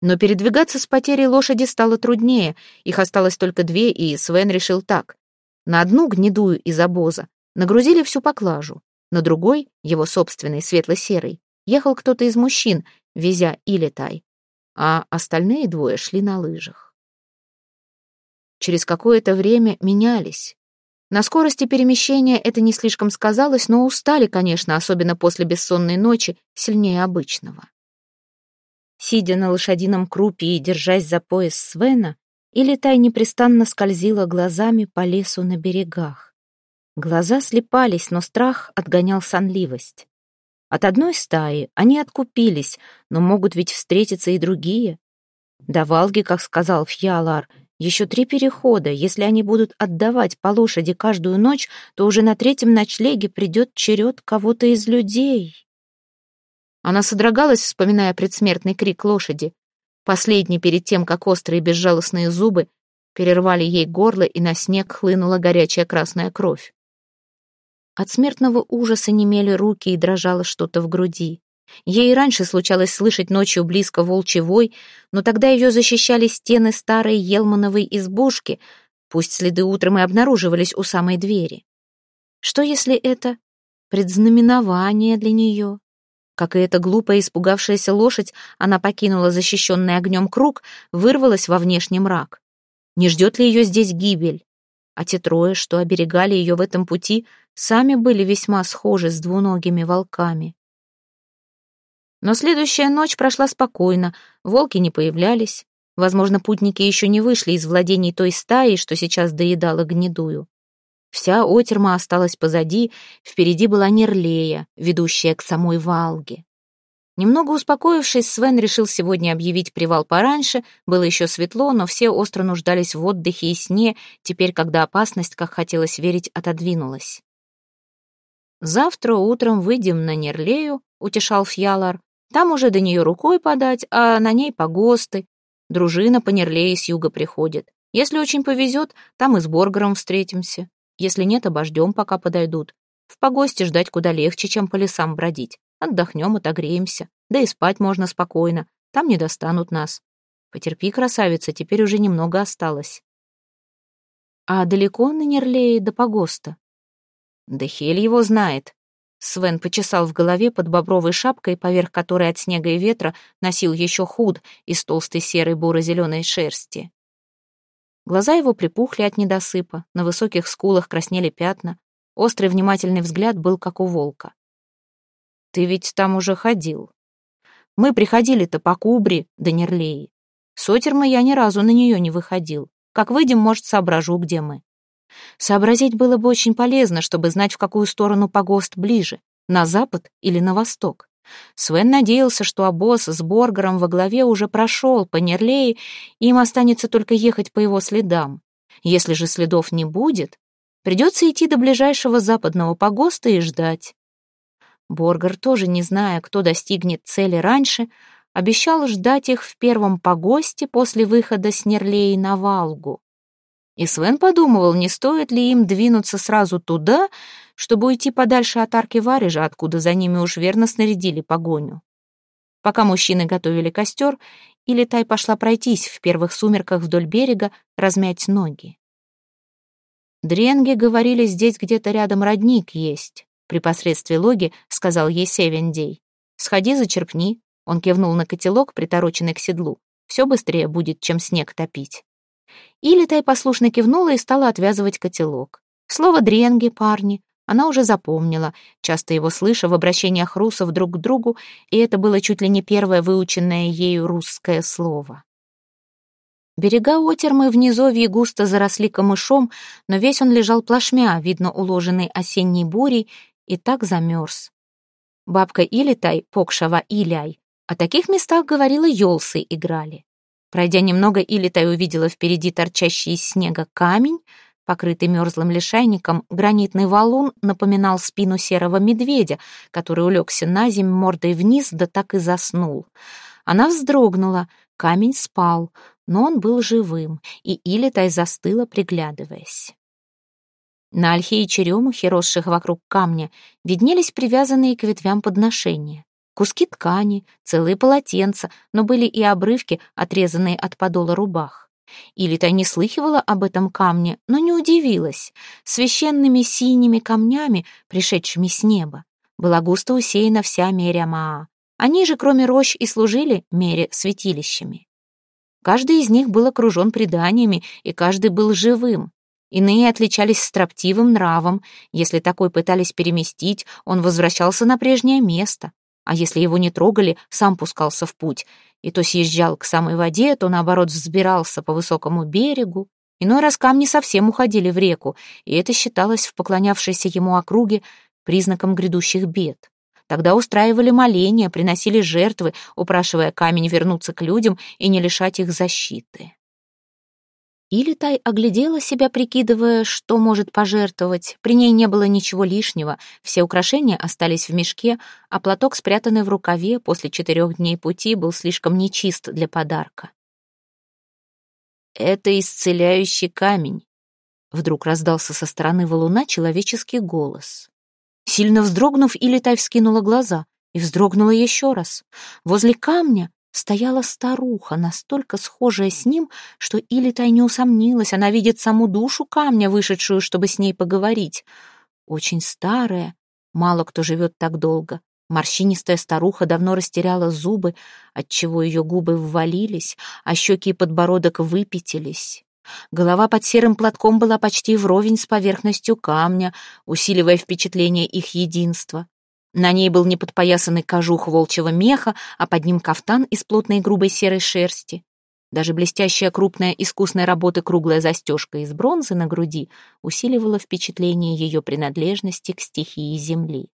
Но передвигаться с потерей лошади стало труднее, их осталось только две, и Свен решил так. На одну гнедую из обоза нагрузили всю поклажу, на другой, его собственный светло-серый, ехал кто-то из мужчин, везя Илетай, а остальные двое шли на лыжах. Через какое-то время менялись. На скорости перемещения это не слишком сказалось, но устали, конечно, особенно после бессонной ночи, сильнее обычного. Сидя на лошадином крупе и держась за пояс Свена, Илитай непрестанно скользила глазами по лесу на берегах. Глаза слепались, но страх отгонял сонливость. От одной стаи они откупились, но могут ведь встретиться и другие. До Валги, как сказал Фьялар, еще три перехода. Если они будут отдавать по лошади каждую ночь, то уже на третьем ночлеге придет черед кого-то из людей. Она содрогалась, вспоминая предсмертный крик лошади. Последний перед тем, как острые безжалостные зубы перервали ей горло, и на снег хлынула горячая красная кровь. От смертного ужаса немели руки и дрожало что-то в груди. Ей раньше случалось слышать ночью близко волчий вой, но тогда ее защищали стены старой Елмановой избушки, пусть следы утром и обнаруживались у самой двери. Что если это предзнаменование для нее? Как и эта глупая испугавшаяся лошадь, она покинула защищенный огнем круг, вырвалась во внешний мрак. Не ждет ли ее здесь гибель? А те трое, что оберегали ее в этом пути, сами были весьма схожи с двуногими волками. Но следующая ночь прошла спокойно, волки не появлялись. Возможно, путники еще не вышли из владений той стаи, что сейчас доедала гнедую. Вся Отерма осталась позади, впереди была Нерлея, ведущая к самой Валге. Немного успокоившись, Свен решил сегодня объявить привал пораньше, было еще светло, но все остро нуждались в отдыхе и сне, теперь, когда опасность, как хотелось верить, отодвинулась. «Завтра утром выйдем на Нерлею», — утешал Фьялар. «Там уже до нее рукой подать, а на ней погосты. Дружина по Нерлее с юга приходит. Если очень повезет, там и с Боргером встретимся». Если нет, обождем, пока подойдут. В погосте ждать куда легче, чем по лесам бродить. Отдохнем, отогреемся. Да и спать можно спокойно. Там не достанут нас. Потерпи, красавица, теперь уже немного осталось. А далеко на Нерлее до погоста? Да хель его знает. Свен почесал в голове под бобровой шапкой, поверх которой от снега и ветра носил еще худ из толстой серой буро-зеленой шерсти. Глаза его припухли от недосыпа, на высоких скулах краснели пятна. Острый внимательный взгляд был как у волка. «Ты ведь там уже ходил. Мы приходили-то по Кубре до Нерлеи. С Отермы я ни разу на нее не выходил. Как выйдем, может, соображу, где мы. Сообразить было бы очень полезно, чтобы знать, в какую сторону погост ближе, на запад или на восток. Свен надеялся, что обоз с Боргером во главе уже прошел по Нерлее, и им останется только ехать по его следам. Если же следов не будет, придется идти до ближайшего западного погоста и ждать. Боргер, тоже не зная, кто достигнет цели раньше, обещал ждать их в первом погосте после выхода с Нерлеи на Валгу. И Свен подумывал, не стоит ли им двинуться сразу туда, чтобы уйти подальше от арки Варежа, откуда за ними уж верно снарядили погоню. Пока мужчины готовили костер, Илитай пошла пройтись в первых сумерках вдоль берега, размять ноги. Дренги говорили, здесь где-то рядом родник есть. При посредстве логи сказал ей Севендей. «Сходи, зачерпни». Он кивнул на котелок, притороченный к седлу. «Все быстрее будет, чем снег топить». Илитай послушно кивнула и стала отвязывать котелок. Слово «дренги», парни, она уже запомнила, часто его слыша в обращениях русов друг к другу, и это было чуть ли не первое выученное ею русское слово. Берега Отермы в низовье густо заросли камышом, но весь он лежал плашмя, видно, уложенный осенней бурей, и так замерз. Бабка Илитай, Покшава Иляй, о таких местах, говорила, елсы играли. Пройдя немного, Илитай увидела впереди торчащий из снега камень, покрытый мерзлым лишайником, гранитный валун напоминал спину серого медведя, который улегся на землю мордой вниз, да так и заснул. Она вздрогнула, камень спал, но он был живым, и Илитай застыла, приглядываясь. На ольхе и черемухе, росших вокруг камня, виднелись привязанные к ветвям подношения. Куски ткани, целые полотенца, но были и обрывки, отрезанные от подола рубах. Илита не слыхивала об этом камне, но не удивилась. Священными синими камнями, пришедшими с неба, была густо усеяна вся Мерямаа. Они же, кроме рощ, и служили Мере святилищами. Каждый из них был окружен преданиями, и каждый был живым. Иные отличались строптивым нравом. Если такой пытались переместить, он возвращался на прежнее место. А если его не трогали, сам пускался в путь. И то съезжал к самой воде, то, наоборот, взбирался по высокому берегу. Иной раз камни совсем уходили в реку, и это считалось в поклонявшейся ему округе признаком грядущих бед. Тогда устраивали моления, приносили жертвы, упрашивая камень вернуться к людям и не лишать их защиты. Илитай оглядела себя, прикидывая, что может пожертвовать. При ней не было ничего лишнего, все украшения остались в мешке, а платок, спрятанный в рукаве, после четырех дней пути был слишком нечист для подарка. «Это исцеляющий камень», — вдруг раздался со стороны валуна человеческий голос. Сильно вздрогнув, Илитай вскинула глаза и вздрогнула еще раз. Возле камня стояла старуха, настолько схожая с ним, что Илитай не усомнилась, она видит саму душу камня, вышедшую, чтобы с ней поговорить. Очень старая, мало кто живет так долго. Морщинистая старуха давно растеряла зубы, отчего ее губы ввалились, а щеки и подбородок выпятились. Голова под серым платком была почти вровень с поверхностью камня, усиливая впечатление их единства. На ней был неподпоясанный кожух волчьего меха, а под ним кафтан из плотной грубой серой шерсти. Даже блестящая крупная искусной работы круглая застежка из бронзы на груди усиливала впечатление ее принадлежности к стихии земли.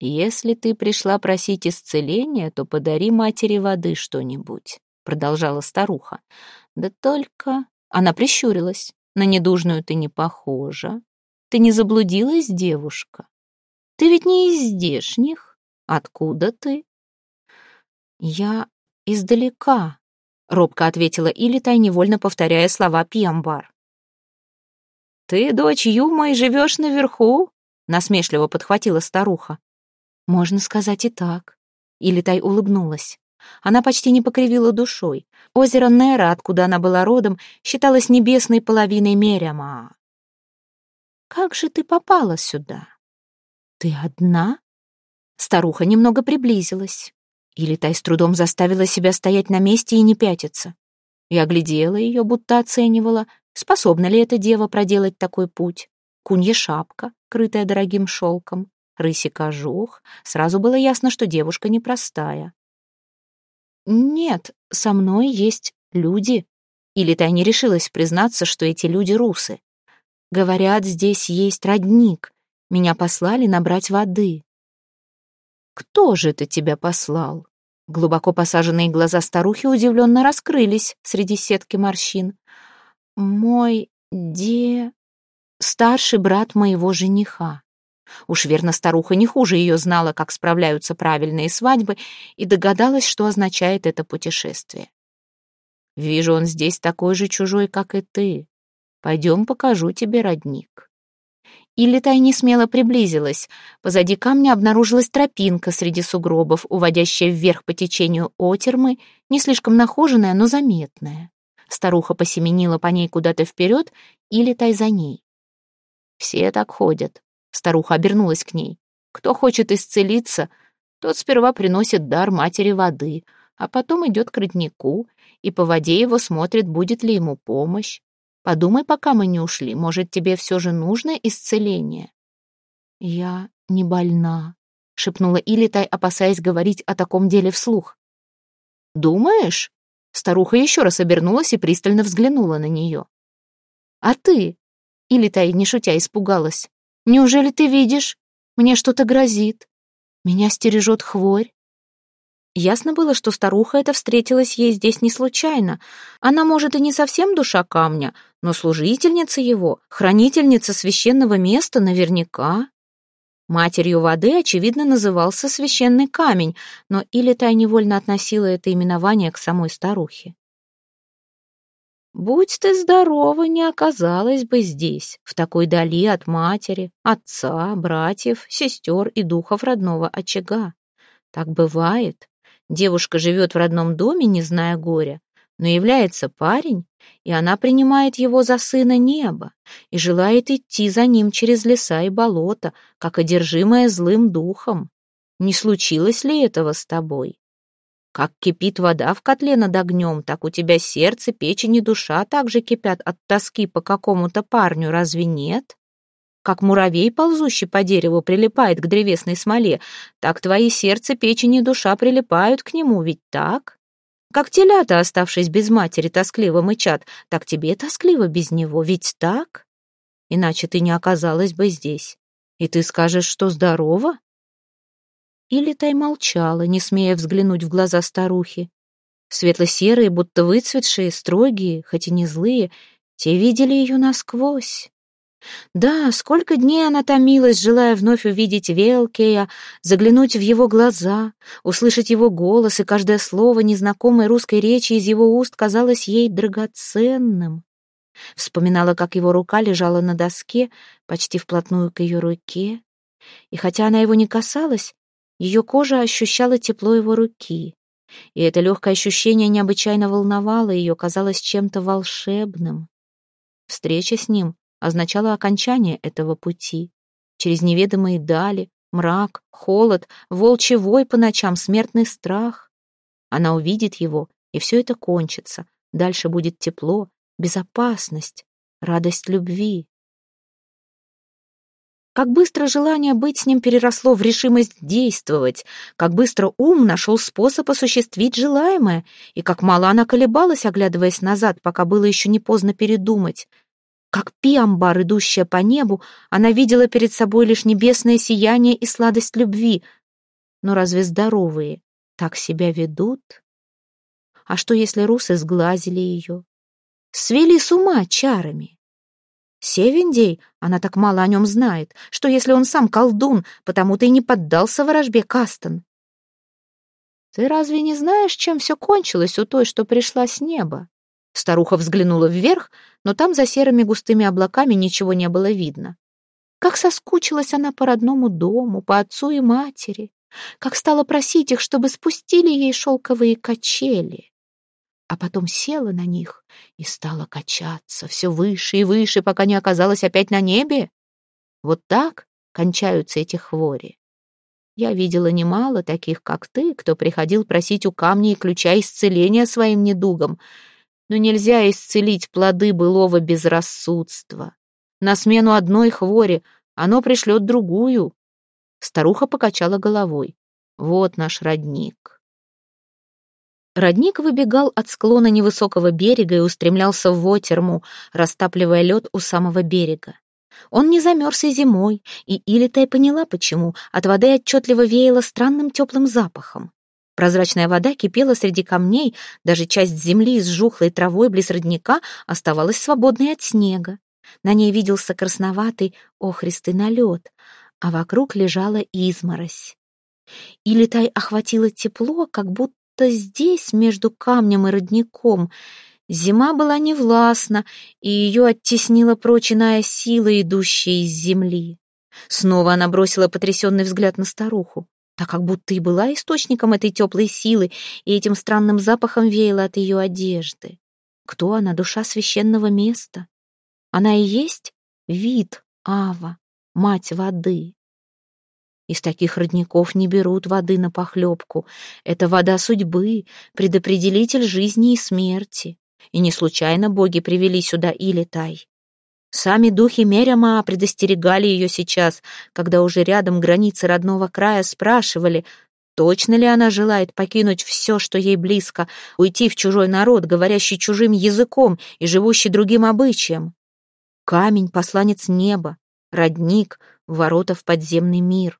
«Если ты пришла просить исцеления, то подари матери воды что-нибудь», — продолжала старуха. «Да только...» — она прищурилась. «На недужную ты не похожа. Ты не заблудилась, девушка?» Ты ведь не из здешних. Откуда ты? Я издалека, робко ответила Илитай, невольно повторяя слова Пьямбар. Ты дочь Юма и живешь наверху? насмешливо подхватила старуха. Можно сказать и так. Илитай улыбнулась. Она почти не покривила душой. Озеро Нера, откуда она была родом, считалось небесной половиной Меряма. «Как же ты попала сюда?» «Ты одна?» Старуха немного приблизилась. Или Тай с трудом заставила себя стоять на месте и не пятиться. Я глядела ее, будто оценивала, способна ли эта дева проделать такой путь. Кунья шапка, крытая дорогим шелком, рыси кожух. Сразу было ясно, что девушка непростая. «Нет, со мной есть люди». Или Тай не решилась признаться, что эти люди русы. Говорят, здесь есть родник, меня послали набрать воды. Кто же это тебя послал? Глубоко посаженные глаза старухи удивленно раскрылись среди сетки морщин. Мой де... Старший брат моего жениха. Уж верно, старуха не хуже ее знала, как справляются правильные свадьбы, и догадалась, что означает это путешествие. «Вижу, он здесь такой же чужой, как и ты. Пойдем покажу тебе родник». Иллитай не смело приблизилась. Позади камня обнаружилась тропинка среди сугробов, уводящая вверх по течению Отермы, не слишком нахоженная, но заметная. Старуха посеменила по ней куда-то вперед и летай за ней. Все так ходят. Старуха обернулась к ней. Кто хочет исцелиться, тот сперва приносит дар матери воды, а потом идет к роднику и по воде его смотрит, будет ли ему помощь. Подумай, пока мы не ушли, может, тебе все же нужно исцеление? Я не больна, шепнула Илитай, опасаясь говорить о таком деле вслух. «Думаешь?» Старуха еще раз обернулась и пристально взглянула на нее. «А ты?» Илитай, не шутя, испугалась. «Неужели ты видишь? Мне что-то грозит. Меня стережет хворь». Ясно было, что старуха эта встретилась ей здесь не случайно. Она, может, и не совсем душа камня, но служительница его, хранительница священного места наверняка. Матерью воды, очевидно, назывался священный камень, но Илитай невольно относила это именование к самой старухе. «Будь ты здорова, не оказалась бы здесь, в такой дали от матери, отца, братьев, сестер и духов родного очага. Так бывает. Девушка живет в родном доме, не зная горя, но является парень, и она принимает его за сына неба и желает идти за ним через леса и болота, как одержимая злым духом. Не случилось ли этого с тобой? Как кипит вода в котле над огнем, так у тебя сердце, печень и душа также кипят от тоски по какому-то парню, разве нет? Как муравей, ползущий по дереву, прилипает к древесной смоле, так твои сердце, печень и душа прилипают к нему, ведь так? Как телята, оставшись без матери, тоскливо мычат, так тебе тоскливо без него, ведь так? Иначе ты не оказалась бы здесь. И ты скажешь, что здорова? Или Тай молчала, не смея взглянуть в глаза старухи. Светло-серые, будто выцветшие, строгие, хоть и не злые, те видели ее насквозь. Да, сколько дней она томилась, желая вновь увидеть Велкея, заглянуть в его глаза, услышать его голос, и каждое слово незнакомой русской речи из его уст казалось ей драгоценным. Вспоминала, как его рука лежала на доске, почти вплотную к ее руке, и хотя она его не касалась, ее кожа ощущала тепло его руки, и это легкое ощущение необычайно волновало ее, казалось чем-то волшебным. Встреча с ним означало окончание этого пути. Через неведомые дали, мрак, холод, волчий вой по ночам, смертный страх. Она увидит его, и все это кончится. Дальше будет тепло, безопасность, радость любви. Как быстро желание быть с ним переросло в решимость действовать, как быстро ум нашел способ осуществить желаемое, и как мало она колебалась, оглядываясь назад, пока было еще не поздно передумать — как пиамбар, идущая по небу, она видела перед собой лишь небесное сияние и сладость любви. Но разве здоровые так себя ведут? А что, если русы сглазили ее? Свели с ума чарами? Севендей, она так мало о нем знает, что если он сам колдун, потому-то и не поддался ворожбе Кастон. Ты разве не знаешь, чем все кончилось у той, что пришла с неба? Старуха взглянула вверх, но там за серыми густыми облаками ничего не было видно. Как соскучилась она по родному дому, по отцу и матери, как стала просить их, чтобы спустили ей шелковые качели. А потом села на них и стала качаться все выше и выше, пока не оказалась опять на небе. Вот так кончаются эти хвори. Я видела немало таких, как ты, кто приходил просить у камня и ключа исцеления своим недугам — но нельзя исцелить плоды былого безрассудства. На смену одной хвори оно пришлет другую. Старуха покачала головой. Вот наш родник. Родник выбегал от склона невысокого берега и устремлялся в Вотерму, растапливая лед у самого берега. Он не замерз и зимой, и Илитай поняла, почему. От воды отчетливо веяло странным теплым запахом. Прозрачная вода кипела среди камней, даже часть земли с жухлой травой близ родника оставалась свободной от снега. На ней виделся красноватый охристый налет, а вокруг лежала изморозь. И летай охватило тепло, как будто здесь, между камнем и родником, зима была невластна, и ее оттеснила прочь сила, идущая из земли. Снова она бросила потрясенный взгляд на старуху так как будто и была источником этой теплой силы, и этим странным запахом веяло от ее одежды. Кто она, душа священного места? Она и есть вид Ава, мать воды. Из таких родников не берут воды на похлебку. Это вода судьбы, предопределитель жизни и смерти. И не случайно боги привели сюда Илитай. Сами духи Меряма предостерегали ее сейчас, когда уже рядом границы родного края спрашивали, точно ли она желает покинуть все, что ей близко, уйти в чужой народ, говорящий чужим языком и живущий другим обычаем. Камень — посланец неба, родник — ворота в подземный мир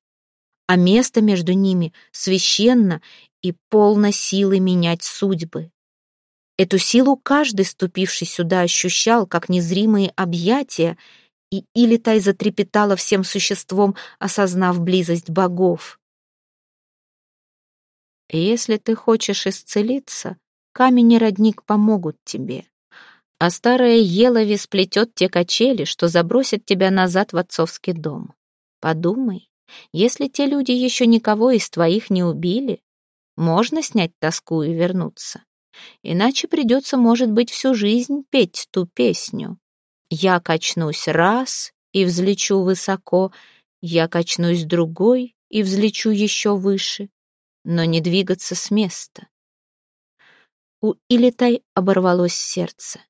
а место между ними священно и полно силы менять судьбы. Эту силу каждый, ступивший сюда, ощущал, как незримые объятия, и Илитай затрепетала всем существом, осознав близость богов. «Если ты хочешь исцелиться, камень и родник помогут тебе, а старая Елови сплетет те качели, что забросят тебя назад в отцовский дом. Подумай, если те люди еще никого из твоих не убили, можно снять тоску и вернуться. Иначе придется, может быть, всю жизнь петь ту песню. Я качнусь раз и взлечу высоко, я качнусь другой и взлечу еще выше, но не двигаться с места. У Илитай оборвалось сердце.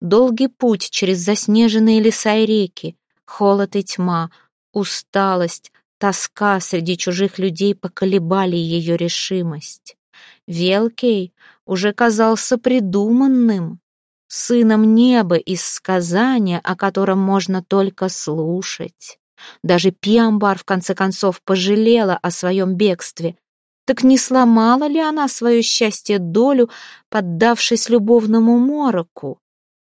Долгий путь через заснеженные леса и реки, холод и тьма, усталость, Тоска среди чужих людей поколебали ее решимость. Велкей уже казался придуманным, сыном неба из сказания, о котором можно только слушать. Даже Пиамбар, в конце концов, пожалела о своем бегстве. Так не сломала ли она свое счастье долю, поддавшись любовному мороку?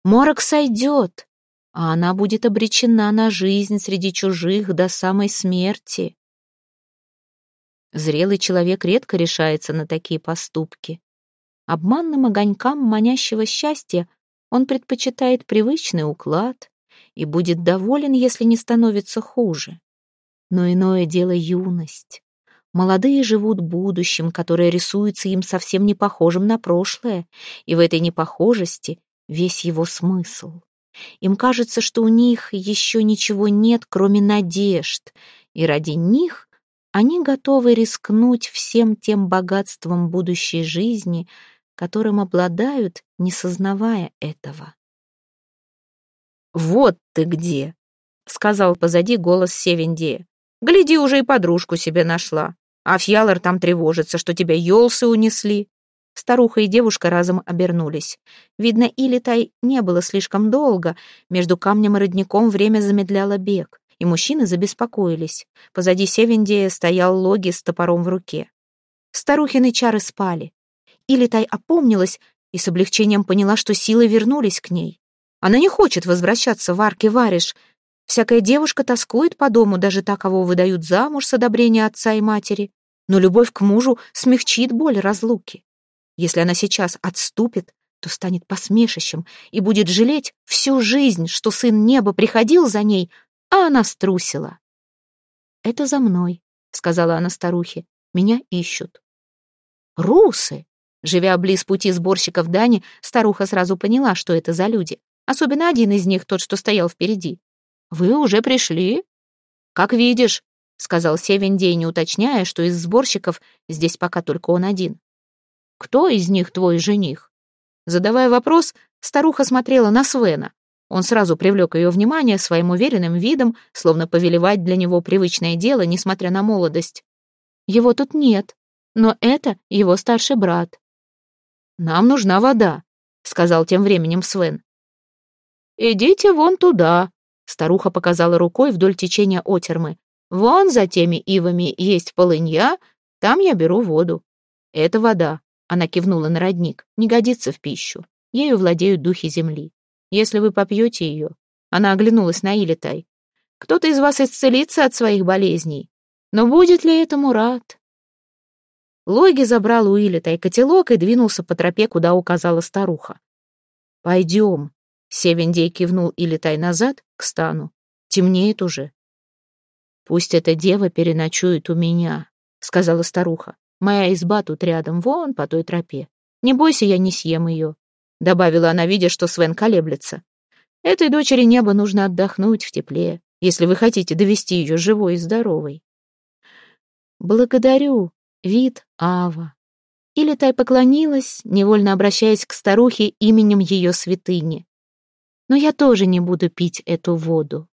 Морок сойдет, а она будет обречена на жизнь среди чужих до самой смерти. Зрелый человек редко решается на такие поступки. Обманным огонькам манящего счастья он предпочитает привычный уклад и будет доволен, если не становится хуже. Но иное дело юность. Молодые живут будущим, которое рисуется им совсем не похожим на прошлое, и в этой непохожести весь его смысл. Им кажется, что у них еще ничего нет, кроме надежд, и ради них они готовы рискнуть всем тем богатством будущей жизни, которым обладают, не сознавая этого. «Вот ты где!» — сказал позади голос Севендея. «Гляди, уже и подружку себе нашла. А Фьялор там тревожится, что тебя елсы унесли». Старуха и девушка разом обернулись. Видно, Илитай не было слишком долго. Между камнем и родником время замедляло бег, и мужчины забеспокоились. Позади Севендея стоял Логи с топором в руке. Старухины чары спали. Илитай опомнилась и с облегчением поняла, что силы вернулись к ней. Она не хочет возвращаться в арке Вариш. Всякая девушка тоскует по дому, даже та, кого выдают замуж с одобрения отца и матери. Но любовь к мужу смягчит боль разлуки. Если она сейчас отступит, то станет посмешищем и будет жалеть всю жизнь, что сын неба приходил за ней, а она струсила. «Это за мной», — сказала она старухе. «Меня ищут». «Русы!» Живя близ пути сборщиков Дани, старуха сразу поняла, что это за люди. Особенно один из них, тот, что стоял впереди. «Вы уже пришли?» «Как видишь», — сказал Севендей, не уточняя, что из сборщиков здесь пока только он один. Кто из них твой жених?» Задавая вопрос, старуха смотрела на Свена. Он сразу привлек ее внимание своим уверенным видом, словно повелевать для него привычное дело, несмотря на молодость. «Его тут нет, но это его старший брат». «Нам нужна вода», — сказал тем временем Свен. «Идите вон туда», — старуха показала рукой вдоль течения Отермы. «Вон за теми ивами есть полынья, там я беру воду. Это вода, она кивнула на родник. Не годится в пищу. Ею владеют духи земли. Если вы попьете ее... Она оглянулась на Илитай. Кто-то из вас исцелится от своих болезней. Но будет ли этому рад? Логи забрал у Илитай котелок и двинулся по тропе, куда указала старуха. «Пойдем», — Севендей кивнул Илитай назад, к стану. «Темнеет уже». «Пусть эта дева переночует у меня», — сказала старуха. Моя изба тут рядом, вон по той тропе. Не бойся, я не съем ее. — добавила она, видя, что Свен колеблется. «Этой дочери неба нужно отдохнуть в тепле, если вы хотите довести ее живой и здоровой». «Благодарю, вид Ава». Или Тай поклонилась, невольно обращаясь к старухе именем ее святыни. «Но я тоже не буду пить эту воду».